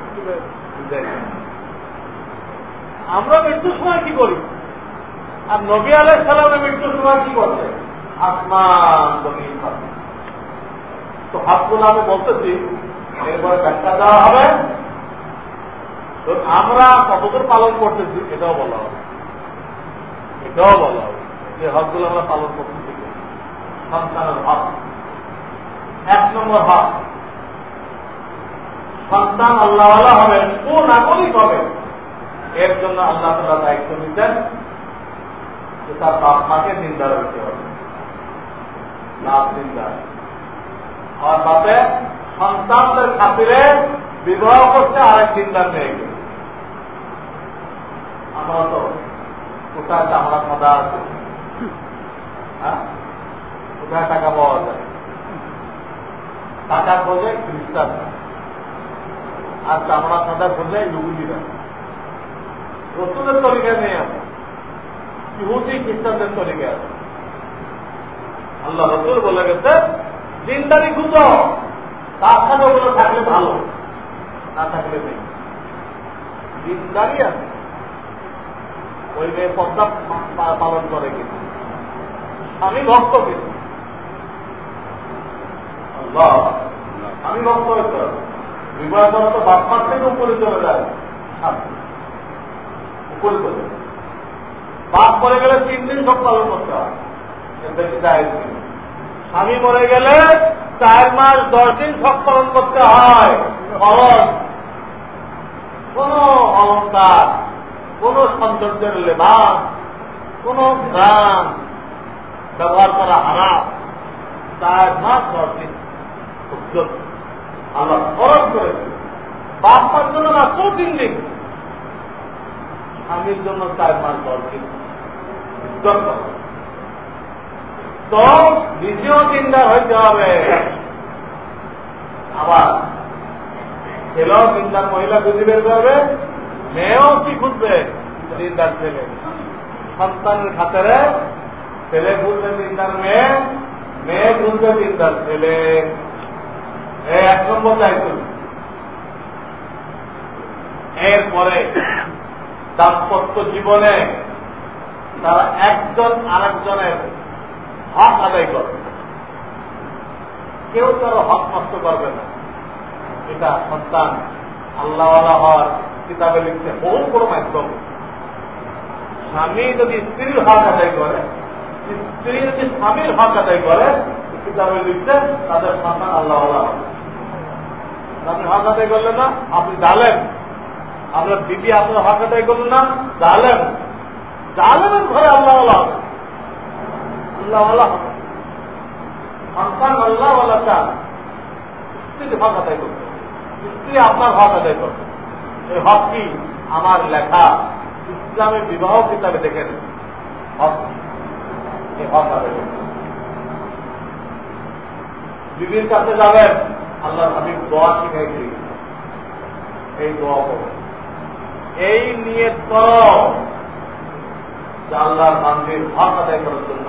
[SPEAKER 1] বুঝাই। আমরা মৃত্যুর সময় কি করি? আর নবী আলাই সালামের মৃত্যুর সময় কি করছে? আসমান তো হাতগুলো আমি বলতেছি, এরপরে ব্যাখ্যা দেওয়া হবে। তো আমরা কতদূর পালন করতেছি, এটাও বলা হবে। এটাও বলা হবে যে হকগুলো আমরা পালন করতেছি। সন্তানের হক। এক নম্বর হক। সন্তান আল্লাহওয়ালা হবে সুনাগরিক হবে এর জন্য আল্লাহ তালা দায়িত্ব নিতেন যে তার বাপ মাকে নিন্দা রাখতে হবে। আর বাপে সন্তানদের খাতিরে বিবাহ করছে আরেক চিন্তার মেয়েকে আমরা তো কোথায় চামড়া খাদা আছে? হ্যাঁ? কোথায় টাকা পাওয়া যায়? টাকা খোঁজে খ্রিস্টান আর চামড়া খাদা খোঁজে ইহুদিরা। রসুলের তরিকা নেই আমরা। ইহুদি, খ্রিস্টানদের তরিকা আছে। আল্লাহ রসুল বলে গেছে, দিনদারি খুঁজো তার সাথে ওগুলো থাকলে ভালো, না থাকলে নেই। দিনদারি আছে। ওই মেয়ে পদ্মা পালন করে কিন্তু। আমি ভক্ত কিন্তু। আমি ভক্ত হইতে বিবাহ করা তো বাপমার থেকে উপরে চলে যায়। চলে বাপ মরে গেলে তিন দিন সব পালন করতে হয়। স্বামী মরে গেলে চার মাস, দশ দিন সব পালন করতে হয়। কোন অলঙ্কার কোন সৌন্দর্যের লেবাস, কোন গ্রাম ব্যবহার করা হারাম। চার মাস, দশ দিন আল্লাহ খরচ করেছে। বাপ মার জন্য মাত্র তিন দিন। স্বামীর জন্য চার মাস দিন তো নিজেও চিন্তা হইতে হবে। আবার ছেলেও চিন্তার মহিলা খুঁজে বের করবে, মেয়েও কি খুঁজবে? চিন্তার ছেলে। সন্তানের খাতারে ছেলে খুঁজবে চিন্তার মেয়ে মেয়ে দুধে চিন্তার ছেলে। এক নম্বর দায়িত্ব। এরপরে দাম্পত্য জীবনে তারা একজন আরেকজনের হক আদায় করবে কেউ তার হক নষ্ট করবে না। এটা সন্তান আল্লাহওয়ালা হওয়ার কিতাবে লিখতে বহু বড় মাধ্যম। স্বামী যদি স্ত্রীর হক আদায় করে, স্ত্রী যদি স্বামীর হক আদায় করে, কিতাবে লিখতে তাদের সন্তান আল্লাহওয়ালা হবে। আপনি হক আদায় করলে না, আপনি জালেন আপনার দিদি আপনার হক আদায় করলেন না জালেন জালেনের ঘরে আল্লাহওয়ালা হবে। আল্লাহওয়ালা হবে। সন্তান আল্লাহওয়ালা চান স্ত্রীর করবে স্ত্রী আপনার হক আদায় করবে। এই হক কি? আমার লেখা। ইসলামের বিবাহ কিতাবে দেখেন হক এই হক আদায় বিবির কাছে যাবেন আল্লাহ আমি দোয়া শিখাইছি এই দোয়া করো এই নিয়ে করো যে আল্লাহর হক আদায় করার জন্য।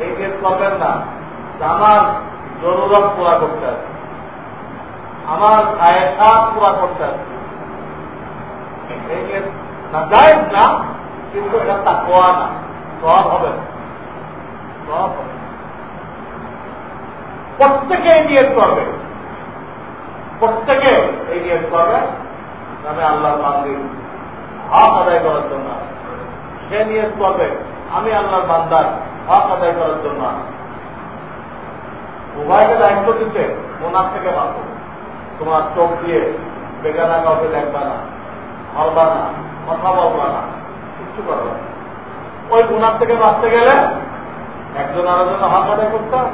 [SPEAKER 1] এই নিয়ে করবেন না। আমার জরুরত পুরা করতে আছে আমার আয়সাত পুরা করতে আছে এই নিয়ে না যায় না, কিন্তু তা কোয়া না। সব হবে সব হবে প্রত্যেকে এই নিয়ত করবে। প্রত্যেকে এই নিয়ত করবে। আমি আল্লাহ বান্দির হক আদায় করার জন্য। সে নিয়ত করবে, আমি আল্লাহর বান্দার হক আদায় করার জন্য। উভয়কে দায়িত্ব দিতে ওনার থেকে বাঁচো। তোমার চোখ দিয়ে বেগানা কাউকে দেখবা না হলবা না, কথা বলবা না, কিচ্ছু করবে ওই গুণার থেকে বাঁচতে গেলে একজন আরেকজন হক আদায় করতে হবে।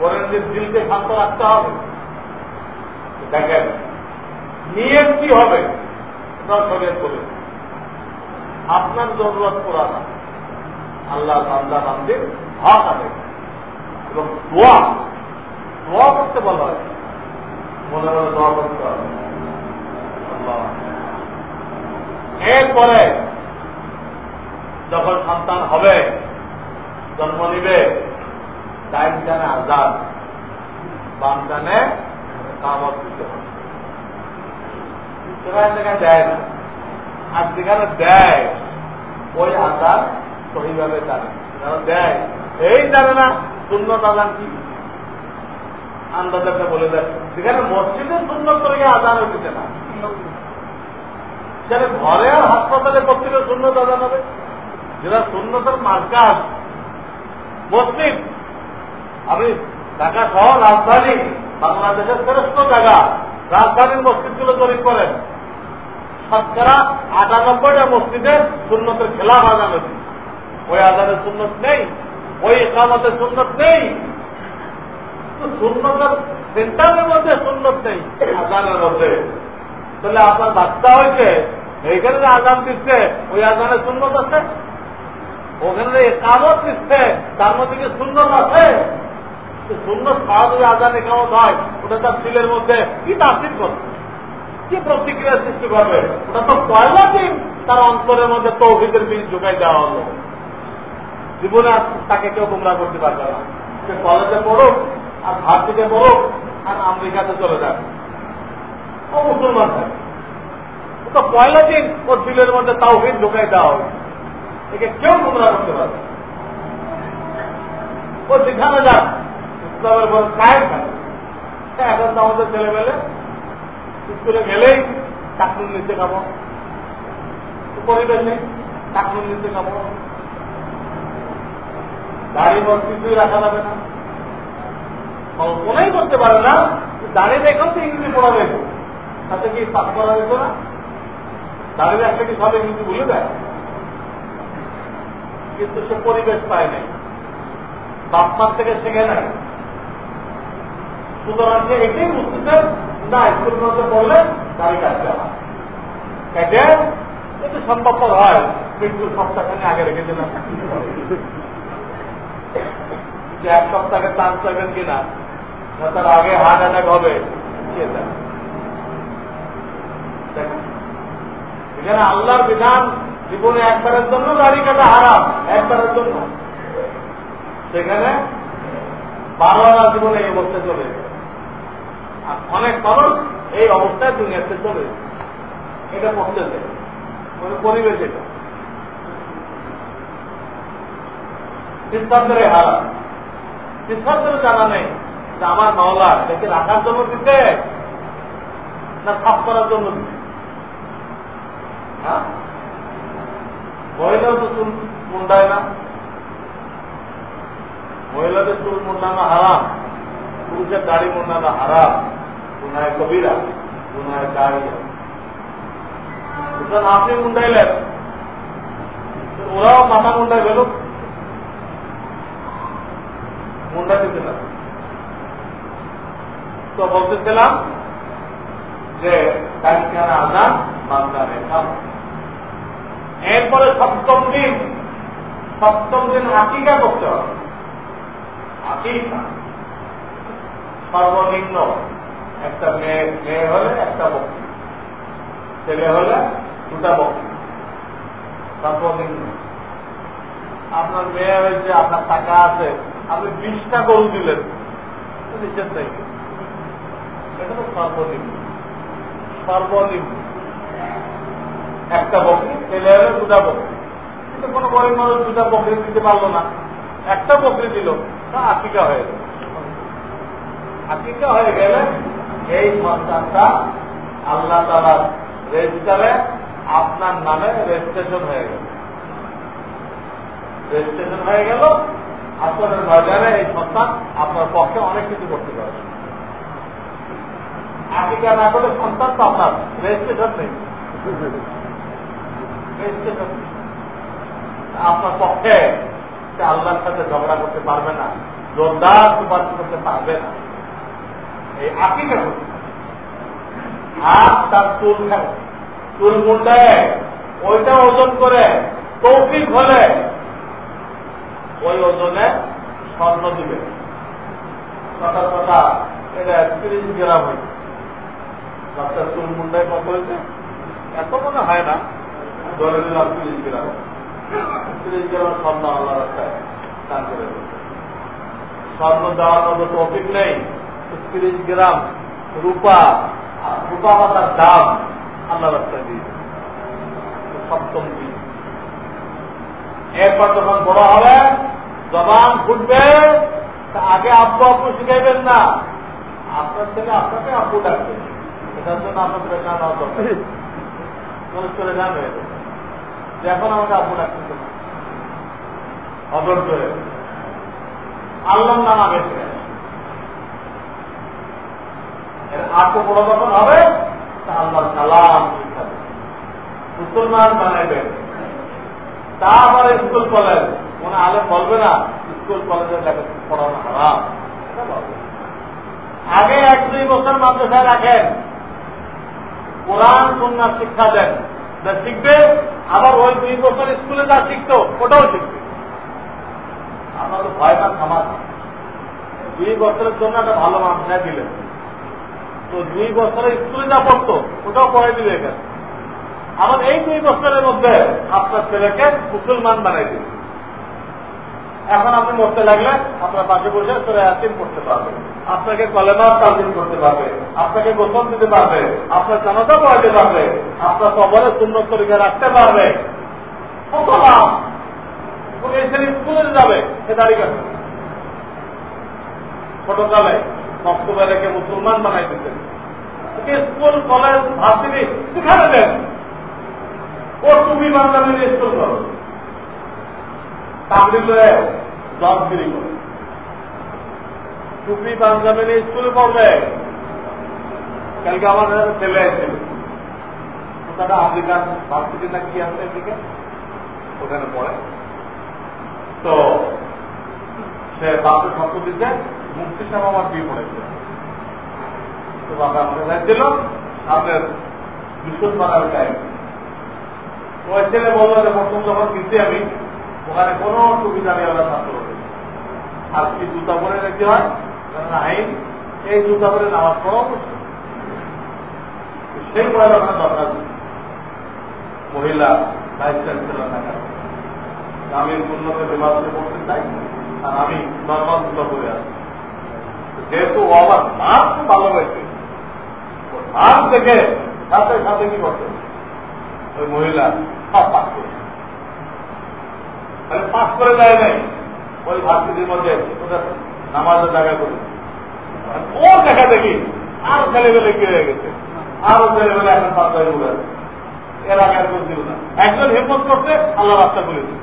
[SPEAKER 1] বলেন যে দিলকে শান্ত রাখতে হবে। দেখেন নিয়ম কি হবে? শরীর করে আপনার জরুরত করা না আল্লাহ বান্দা বান্দির হক আদায় এবং দোয়া দোয়া করতে বলা হয়। মনে মনে দোয়া করতে হবে। এরপরে যখন সন্তান হবে, জন্ম নিবে, ডাইন জানে আজাদ, বাম জানে কামত দিতে হবে। জায়গায় দেয় না আর যেখানে দেয় ওই আজাদ সহিভাবে জানে দেয় এই জানে না শূন্য আজান কি? আন্দাজটা বলে দেয় যেখানে মসজিদে শূন্য করে আজান হইতেছে না সেখানে ঘরে আর হাসপাতালে প্রত্যেকের শূন্য আজান হবে যেটা শূন্যতার মার্কাজ মসজিদ আপনি ঢাকা সহ রাজধানী বাংলাদেশের শ্রেষ্ঠ জায়গা রাজধানীর মসজিদগুলো তৈরি করেন। শতকরা আটানব্বইটা মসজিদে শূন্যতের খেলা বাজানো হয়েছে। ওই আজানের সুন্নত নেই, ওই একামতের সুন্নত নেই। শূন্যতার সেন্টারের মধ্যে সুন্নত নেই, আজানের মধ্যে। তাহলে আপনার বাচ্চা হয়েছে, এইখানে যে আজান দিচ্ছে, ওই আজানের সুন্নত আছে? ওখানে যে একামত দিচ্ছে, তার মধ্যে কি সুন্নত আছে? তার মধ্যে কি তাসির ঢুকাই দেওয়া হলো। জীবনে তাকে কেউ গুমরা করতে পারবে না। সে কলেজে পড়ুক, আর ভারতীতে পড়ুক, আর আমেরিকাতে চলে ও মুসলমান থাকে তো পয়লা দিন ওর দিলের মধ্যে ঢুকাই দেওয়া হবে একে কেউ গুমরা করতে পারবে ও যেখানে যাক ইসলামের পর কায়েম থাকে এখন তো আমাদের ছেলে মেলে স্কুলে গেলেই চাকরুন নিতে খাব। পরিবেশ নেই চাকরুন নিতে খাব। দাড়ি বস কিছুই রাখা যাবে না। কল্পনাই করতে পারে না দাঁড়িয়ে দেখেও তো ইংরেজি পড়া যেত তাতে কি পাস করা যেত না? দাঁড়িয়ে রাখলে কি সব ইংরেজি ভুলে দেয় কিন্তু সে পরিবেশ পায় নাই। বাপমার থেকে শেখে নাই। সুতরাং সে এটাই বুঝতেছে না স্কুল মধ্যে পড়লে দাঁড়িয়ে কাটতে হয় যদি সম্ভবপর হয় মৃত্যুর সপ্তাহখানে আগে রেখে দিলাম যে এক সপ্তাহে চান্স পাবেন কিনা তার আগে হার্ট অ্যাটাক হবে এখানে আল্লাহর বিধান, জীবনে একবারের জন্য দাড়ি কাটা হারাম, একবারের জন্য। সেখানে বারো জীবনে এই অবস্থায় চলে আর অনেক মানুষ এই অবস্থায় দুনিয়াতে চলে এটা পড়তেছে মানে পরিবেশ এটা। সিদ্ধান্তের হারা। সিদ্ধান্তের জানা নেই যে আমার মাওলা এটাকে রাখার জন্য দিতে না সাফ করার জন্য দিতে হ্যাঁ? তো চুল মুন্ডায় না। মহিলাদের চুল মুন্ডানো হারাম। পুরুষের দাড়ি মুন্ডানো হারাম। গুনায় কবিরা, গুনায় দাড়ি সুতরাং আপনি মুন্ডাইলেন ওরাও মাথা মুন্ডায় গেল মুন্ডা দিতে না তো বলতেছিলাম যে কালকার আজান বান্দারে এরপরে সপ্তম দিন সপ্তম দিন আকিকা করতে হবে। আকিকা, সর্বনিম্ন। একটা মেয়ে মেয়ে হলে একটা বক্তি। ছেলে হলে দুটা বক্তি। আপনার মেয়ে হয়েছে, আপনার টাকা আছে, আপনি বিশটা গরু দিলেন। নিষেধ নেই। এটা তো সর্বনিম্ন। সর্বনিম্ন। একটা বকরি ছেলে হলে দুটা বকরি কিন্তু কোনো গরিব মানুষ দুটা বকরি দিতে পারল না। একটা বকরি দিল, তা আকিকা হয়ে গেল। আকিকা হয়ে গেলে এই সন্তানটা আল্লাহ তালার রেজিস্টারে আপনার নামে রেজিস্ট্রেশন হয়ে গেল। রেজিস্ট্রেশন হয়ে গেল, আপনাদের বাজারে এই সন্তান আপনার পক্ষে অনেক কিছু করতে পারবে আকিকা না করলে সন্তান তো আপনার রেজিস্ট্রেশন নেই। আপনার পক্ষে আল্লাহর সাথে ঝগড়া করতে পারবে না, জোরদার সুপারিশ করতে পারবে না। এই ওইটা ওজন করে তৌফিক হলে ওই ওজনে স্বর্ণ দিবে। কথা কথা এটা গ্রাম হয়েছে বাচ্চার চুল মুন্ডায় কত হয়েছে এত মনে হয় না। ধরে তিরিশ গ্রাম। তিরিশ গ্রাম স্বর্ণ আল্লাহ রাস্তায় স্বর্ণ দেওয়ার মতো টপিক নেই। তিরিশ গ্রাম রূপা রূপা পাতার দাম আল্লাহ রাস্তায় দিয়ে সপ্তম দিন। এরপর যখন বড় হবে, জবান ফুটবে আগে আব্বু আব্বু শিখাইবেন না। আপনার ছেলে আপনাকে আব্বু ডাকবে। এটার জন্য আপনাদের এখানে নেওয়া দরকার। যান হয়ে যাবে এখন আমাকে আব্বু ডাকতেছে না অধৈর্য আল্লাহ নাম আগে এর আটকে হবে আল্লাহ সালাম মুসলমান বানাইবেন। তারপরে স্কুল কলেজ। মনে আলে বলবে না, স্কুল কলেজের পড়ানো হারাম। আগে এক দুই বছর মাদ্রাসায় রাখেন। কোরআন সন্ন্যাস শিক্ষা দেন। যা শিখবে, আবার ওই দুই বছর স্কুলে যা শিখতো, ওটাও শিখবে। আমরা তো ভয় না থামা দুই বছরের জন্য একটা ভালো মাদ্রাসা দিলেন। তো দুই বছরে স্কুলে যা পড়তো, ওটাও পড়াই দিবে এখানে। আবার এই দুই বছরের মধ্যে আপনার ছেলেকে মুসলমান বানাই দিন এখন আপনি মরতে লাগলে আপনার পাশে বসে তোরা অ্যাসিন করতে পারবে আপনাকে কলেমার তালিম করতে পারবে, আপনাকে গোসল দিতে পারবে, আপনার জানাজা পড়াতে পারবে, আপনার কবরে সুন্দর তরিকা রাখতে পারবে। কত স্কুলে যাবে, সে দাঁড়িয়ে গেছে ছোটকালে রেখে মুসলমান বানাই দিতেন। স্কুল, কলেজ, ভার্সিটি, সেখানে দেন। ও তুমি বাংলাদেশ স্কুল করো। করে জবগিরি করে। টুপি পাঞ্জাবি নিয়ে স্কুলে পড়বে কালকে আমার ছেলে এসেছিল। ওটা আফ্রিকান ভার্সিটি না কি আছে এদিকে? ওখানে পড়ে। তো সে বাপের শব্দ দিচ্ছে। মুক্তি সাহেব আমার বিয়ে পড়েছে তো বাবা আমাকে যাচ্ছিল আপনার বিশুদ্ধ বানার টাইম ওই ছেলে বলল যে প্রথম যখন দিচ্ছি আমি, ওখানে কোনো সুবিধা নেই, আমরা ছাত্র আর কি জুতা পরে রেখে হয়? আইন এই জুতা পরে নামাজ পড়াও সেই পড়ার ওখানে দরকার মহিলা ভাইস চ্যান্সেলর থাকা। আমি উন্নত বিভাগে পড়তে চাই, আর আমি নর্মাল জুতা পরে আছি যেহেতু ও আমার খুব ভালোবাসে নাম দেখে সাথে সাথে কি করছে? ওই মহিলা সব পাস করে। মানে পাস করে দেয় নাই। ওই ভাতৃদের মধ্যে নামাজের জায়গা করে। ও দেখা দেখি আরও ছেলেবেলে কি হয়ে গেছে? আরও ছেলেবেলে এখন পাঁচটায় উড়ে আছে। এর আগে আর দিল না। একজন হিম্মত করতে আল্লাহ রাস্তা খুলে দিল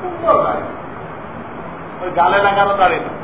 [SPEAKER 1] সুন্দর গালে লাগানো দাঁড়িয়ে না।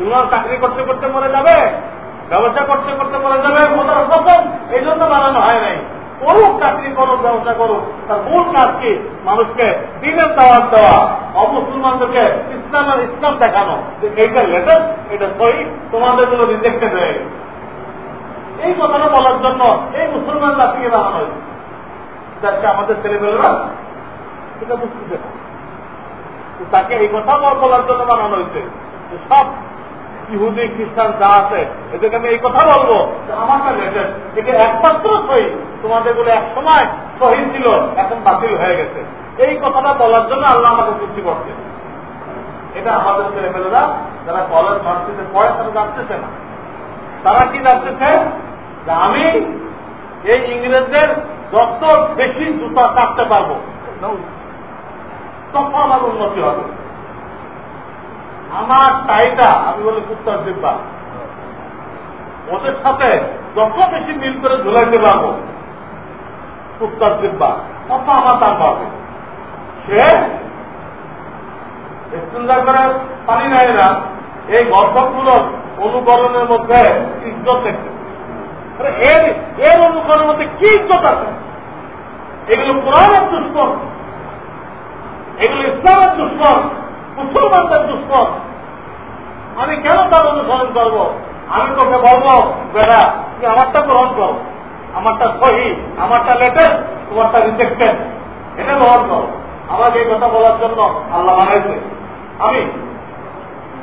[SPEAKER 1] মুসলমান চাকরি করতে করতে মরে যাবে, ব্যবসা করতে করতে মরে যাবে প্রথম এই জন্য বানানো হয় নাই। করুক চাকরি করুক ব্যবসা করুক তার মূল কাজ কি? মানুষকে দিনের দাওয়াত দেওয়া। অমুসলমানদেরকে ইসলামের ইসলাম দেখানো। যে এইটা লেটার এটা সহি, তোমাদের জন্য রিজেক্টেড হয়ে এই কথাটা বলার জন্য এই মুসলমান জাতিকে বানানো হয়েছে? যাতে আমাদের ছেলেমেয়েরা সেটা বুঝতে তাকে এই কথা বলার জন্য বানানো হয়েছে। সব ইহুদি, খ্রিস্টান, যা আছে, এদেরকে আমি এই কথা বলব লেটেস্ট এটা একমাত্র সহি তোমাদের বলে এক সময় সহি ছিল, এখন বাতিল হয়ে গেছে। এই কথাটা বলার জন্য আল্লাহ আমাদের সৃষ্টি করছে। এটা আমাদের ছেলেমেয়েরা যারা কলেজ ভার্সিটিতে পড়ে, তারা জানতেছে না। তারা কি জানতেছে? আমি এই ইংরেজদের যত বেশি জুতা কাটতে পারব তখন আমার উন্নতি হবে। আমার টাইটা আমি বলি কুত্তার দিব্যা ওদের সাথে যত বেশি মিল করে ঝুলাইতে পারব, কুত্তার দিব্যা তত আমার দাম পাবে সে করে পানি নেয় না, এই গর্ভগুলোর অনুকরণের মধ্যে ইজ্জত দেখতে এর এর অনুকরণের মধ্যে কি ইজ্জত আছে? এগুলো কোরআনের দুষ্কর এগুলো ইসলামের দুষ্কর মুসলমানদের দুষ্কর আমি কেন তার অনুসরণ করব? আমি তোকে বলব বেড়া তুমি আমারটা গ্রহণ করো। আমারটা সহি, আমারটা লেটেস্ট তোমারটা রিজেক্টেড এটা গ্রহণ করো। আমাকে এই কথা বলার জন্য আল্লাহ বানাইছে। আমি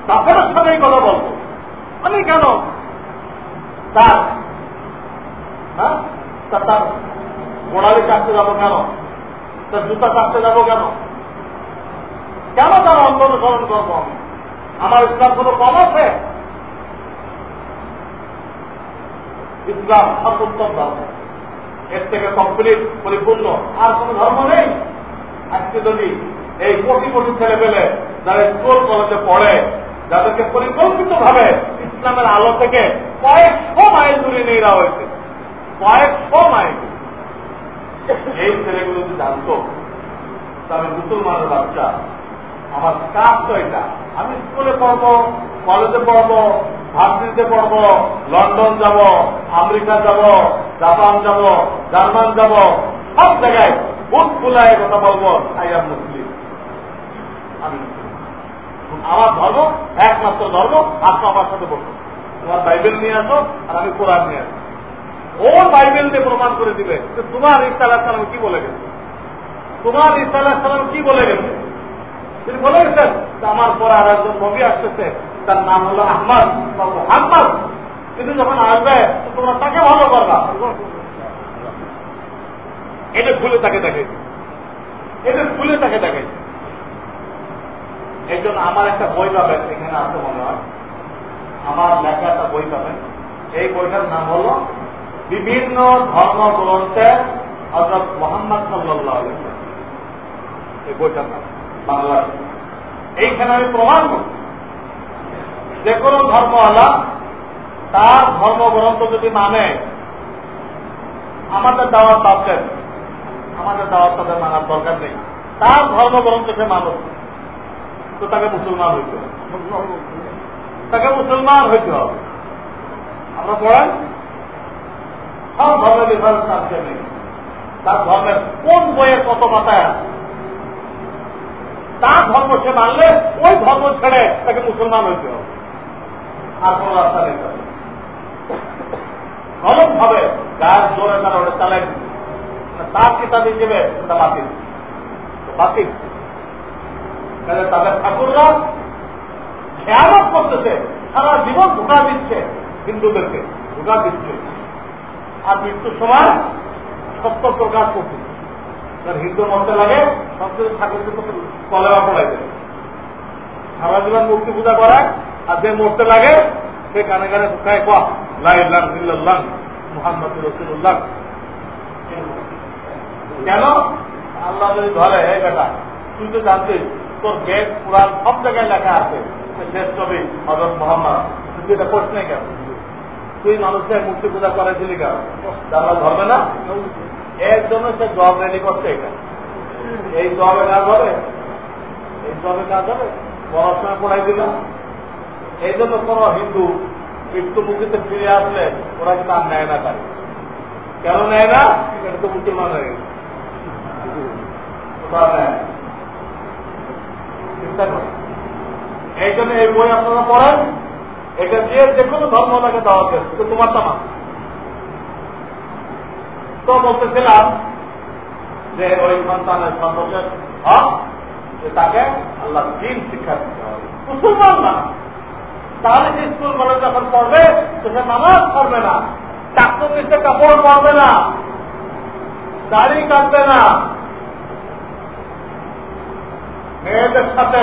[SPEAKER 1] কাপড়ের সাথে এই কথা বলব। আমি কেন? তার হ্যাঁ? তার গোড়ালি কাটতে যাব কেন? তার জুতা কাটতে যাব কেন? কেন তার অন্ধ অনুসরণ করব আমার ইসলাম কোনো কম আছে? ইসলাম সর্বোত্তম ধর্ম। এর থেকে কমপ্লিট পরিপূর্ণ। আর কোন ধর্ম নেই? আজকে যদি এই কোটি কোটি ছেলে পেলে যারা স্কুল কলেজে পড়ে, যাদেরকে পরিকল্পিত ভাবে ইসলামের আলো থেকে কয়েকশো মাইল দূরে নিয়ে দেওয়া হয়েছে, কয়েকশো মাইল। এই ছেলেগুলো যদি জানতো আমি মুসলমানের বাচ্চা আমার কাজ তো এটা। আমি স্কুলে পড়ব, কলেজে পড়ব, ভার্সিটিতে পড়ব, লন্ডন যাব, আমেরিকা যাব, জাপান যাব, জার্মান যাব, সব জায়গায় বুক খোলায় কথা বলব, আই এম মুসলিম। আমি আমার ধর্ম, একমাত্র ধর্ম আপনি আমার সাথে বলব তোমার বাইবেল নিয়ে আসো আর আমি কোরআন নিয়ে আসো। ওর বাইবেল দিয়ে প্রমাণ করে দিবে তোমার ইসা সালাম কি বলে গেছে? তোমার ইসা সালাম কি বলে গেছে? তিনি বলে গেছেন আমার পরে আর একজন নবী আসতেছে, তার নাম হলো আহমদ বা মোহাম্মদ। কিন্তু যখন আসবে তোমরা তাকে ভালো করবা। এটা খুলে তাকে দেখে। এটা খুলে তাকে দেখে। এই জন্য আমার একটা বই পাবেন, এখানে আসতে মনে হয়। আমার লেখা একটা বই পাবেন। এই বইটার নাম হল বিভিন্ন ধর্ম ধর্মগ্রন্থের অর্থাৎ মোহাম্মদ সাল্লাহ এই বইটার নাম। বাংলা এইখানে আমি প্রমাণ করছি যে কোনো ধর্ম আলা তার ধর্মগ্রন্থ যদি মানে আমাদের দাওয়াত পাচ্ছেন আমাদের দাওয়াত তাদের মানার দরকার নেই। তার ধর্মগ্রন্থ সে মানুষ তো তাকে মুসলমান হইতে তাকে মুসলমান হইতে হবে। আমরা পড়েন? সব ধর্মের ডিফারেন্স আছে নেই তার ধর্মের কোন বইয়ে কত মাথায় আছে? তার ধর্ম সে মানলে, ওই ধর্ম ছেড়ে তাকে মুসলমান হইতে হবে। আর কোন রাস্তা নেই গলত ভাবে গায়ের জোরে তারা ওটা চালাই দিচ্ছে তার কিতাব হিসেবে এটা বাতিল। বাতিল। তাহলে তাদের ঠাকুররা খেয়ালত করতেছে, সারা জীবন ধোকা দিচ্ছে হিন্দুদেরকে, ধোকা দিচ্ছে। আর মৃত্যুর সময় সত্য প্রকাশ করতেছে। হিন্দু মরতে লাগে, সবচেয়ে ঠাকুরকে তো কলেরা পড়াই দেবে সারা জীবন মূর্তি পূজা করায়, আর যে মরতে লাগে, সে কানে কানে ঢুকায়, বাহ লাইল্লাহ ইল্লাল্লাহ মোহাম্মদ রসুল্লাহ কেন? আল্লাহ যদি ধরে হে বেটা, তুই তো জানতিস, তোর গেট পুরান সব জায়গায় লেখা আছে। শেষ ছবি, হজরত মোহাম্মদ। তুই এটা নাই কেন? তুই মানুষের মূর্তি পূজা করেছিলি কেন? আল্লাহ ধরবে না? এর জন্য সে জব রেডি করছে এটা। এই জবে কাজ হবে এই জবে কাজ হবে পড়াশোনা পড়াই দিল। এই জন্য কোন হিন্দু মৃত্যুমুখীতে ফিরে আসলে ওরা আর নেয় না তাই কেন নেয় না? এটা তো মুসলমান হয়ে গেছে এই জন্য এই বই আপনারা পড়েন, এটা দিয়ে যে কোনো ধর্ম তাকে দেওয়া কিন্তু তোমার তামা তো বলতেছিলাম যে ওই সন্তানের সন্তোষের হক যে তাকে আল্লাহ দিন শিক্ষা দিতে হবে। মুসলমান না। তাহলে যে স্কুল কলেজ যখন পড়বে, তো সে নামাজ পড়বে না। ডাক্তার নিচে কাপড় পড়বে না। দাড়ি কাটবে না। মেয়েদের সাথে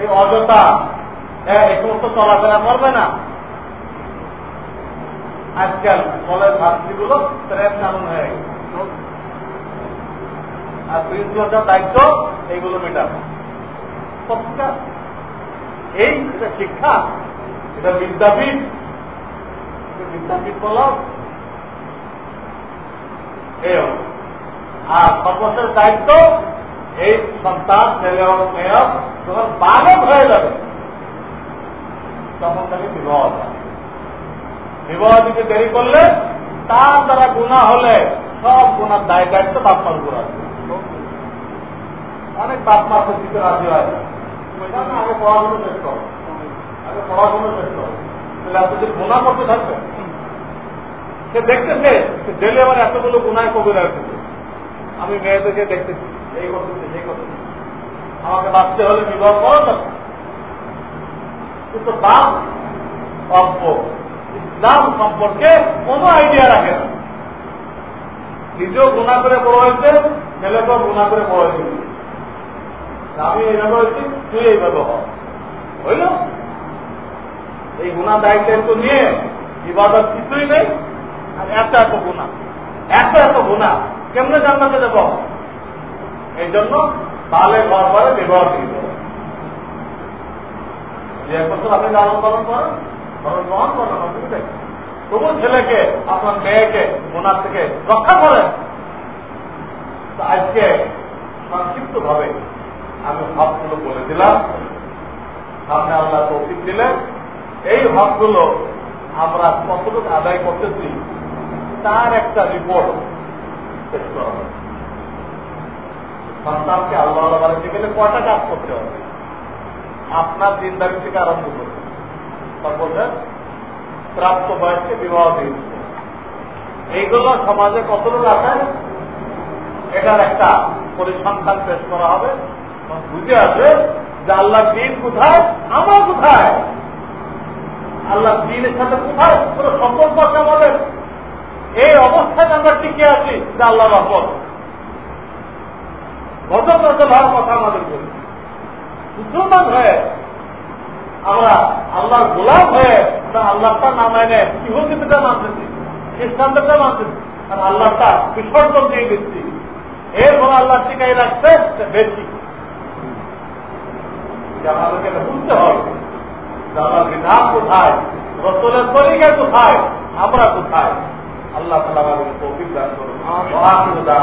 [SPEAKER 1] এই অযথা হ্যাঁ এই সমস্ত চলাফেরা করবে না। আজকাল কলেজ ভার্সিটিগুলো ট্রেন কানুন হয়ে আর প্রিন্সিপাল দায়িত্ব এইগুলো মেটাবে এই শিক্ষা, এটা বিদ্যাপীঠ বিদ্যাপীঠ বলো, এই আর সর্বশেষ দায়িত্ব এই সন্তান বিবাহ দিতে দেরি করলে তার দ্বারা গুণা হলে সব গুণার দায় দায়িত্ব বাপমার উপর আছে। অনেক বাপমা দিতে রাজি হয় আগে পড়াশুনো শেষ করো। আগে পড়াশুনো শেষ করো। তাহলে আপনি যদি গুণা করতে থাকবেন সে দেখতেছে জেলে আমার এতগুলো গুণায় কবির আসতেছে আমি মেয়েদেরকে দেখতেছি, এই করতেছি, সেই করতেছি। আমাকে বাঁচতে হলে বিবাহ করো না কিন্তু বাপ অল্প ইসলাম সম্পর্কে কোনো আইডিয়া রাখে না। নিজেও গুণা করে বড় হয়েছে, ছেলেকেও গুণা করে বড় হয়েছে। আমি এইভাবে হয়েছি, তুই এইভাবে হইল? এই গুণা দায়িত্ব নিয়ে ইবাদত কিছুই নেই, আর এত এত গুণা। এত এত গুণা, কেমনে জানতে দেব? এই জন্য তাহলে ঘর করে বিবাহ দিয়ে দেবো। যে এক বছর আপনি লালন পালন করেন? তবু ছেলেকে, আপনার মেয়েকে, ওনার থেকে রক্ষা করেন। আজকে সংক্ষিপ্ত ভাবে আমি হকগুলো বলে দিলাম। সামনে আল্লাহ তৌফিক দিলেন। এই হকগুলো আমরা কতটুকু আদায় করতেছি, তার একটা রিপোর্ট পেশ করা হবে। সন্তানকে আল্লাহ বাড়িতে গেলে কয়টা কাজ করতে হবে? আপনার দিনদারি থেকে আরম্ভ করবে বলছেন প্রাপ্ত বয়সকে বিবাহ দিয়েছে। এইগুলো সমাজে কতটুকু আছে এটার একটা পরিসংখ্যান পেশ করা হবে। বুঝে আসবে যে আল্লাহ দিন কোথায়, আমরা কোথায়? আল্লাহ দিনের সাথে কোথায় কোনো সম্পর্ক আছে আমাদের? এই অবস্থায় আমরা টিকে আছি যে আল্লাহ রহমত। নজর হওয়ার কথা আমাদের বলি। মুসলমান হয়ে আমরা আল্লাহর গোলাপ হয়ে আল্লাহটা না মানে ইহুদিটা মানতেছি খ্রিস্টানদেরটা মানতেছি আর আল্লাহটা বিসর্জন দিয়ে দিচ্ছি। এর ফলে আল্লাহ টিকাই রাখছে? বেশি। আমাদেরকে বুঝতে হবে আল্লাহ বিধান কোথায় রসলের তরিকা কোথায় আমরা কোথায়। আল্লাহ তালা আমাদের তৌফিক দান করুন। আলহামদুলিল্লাহ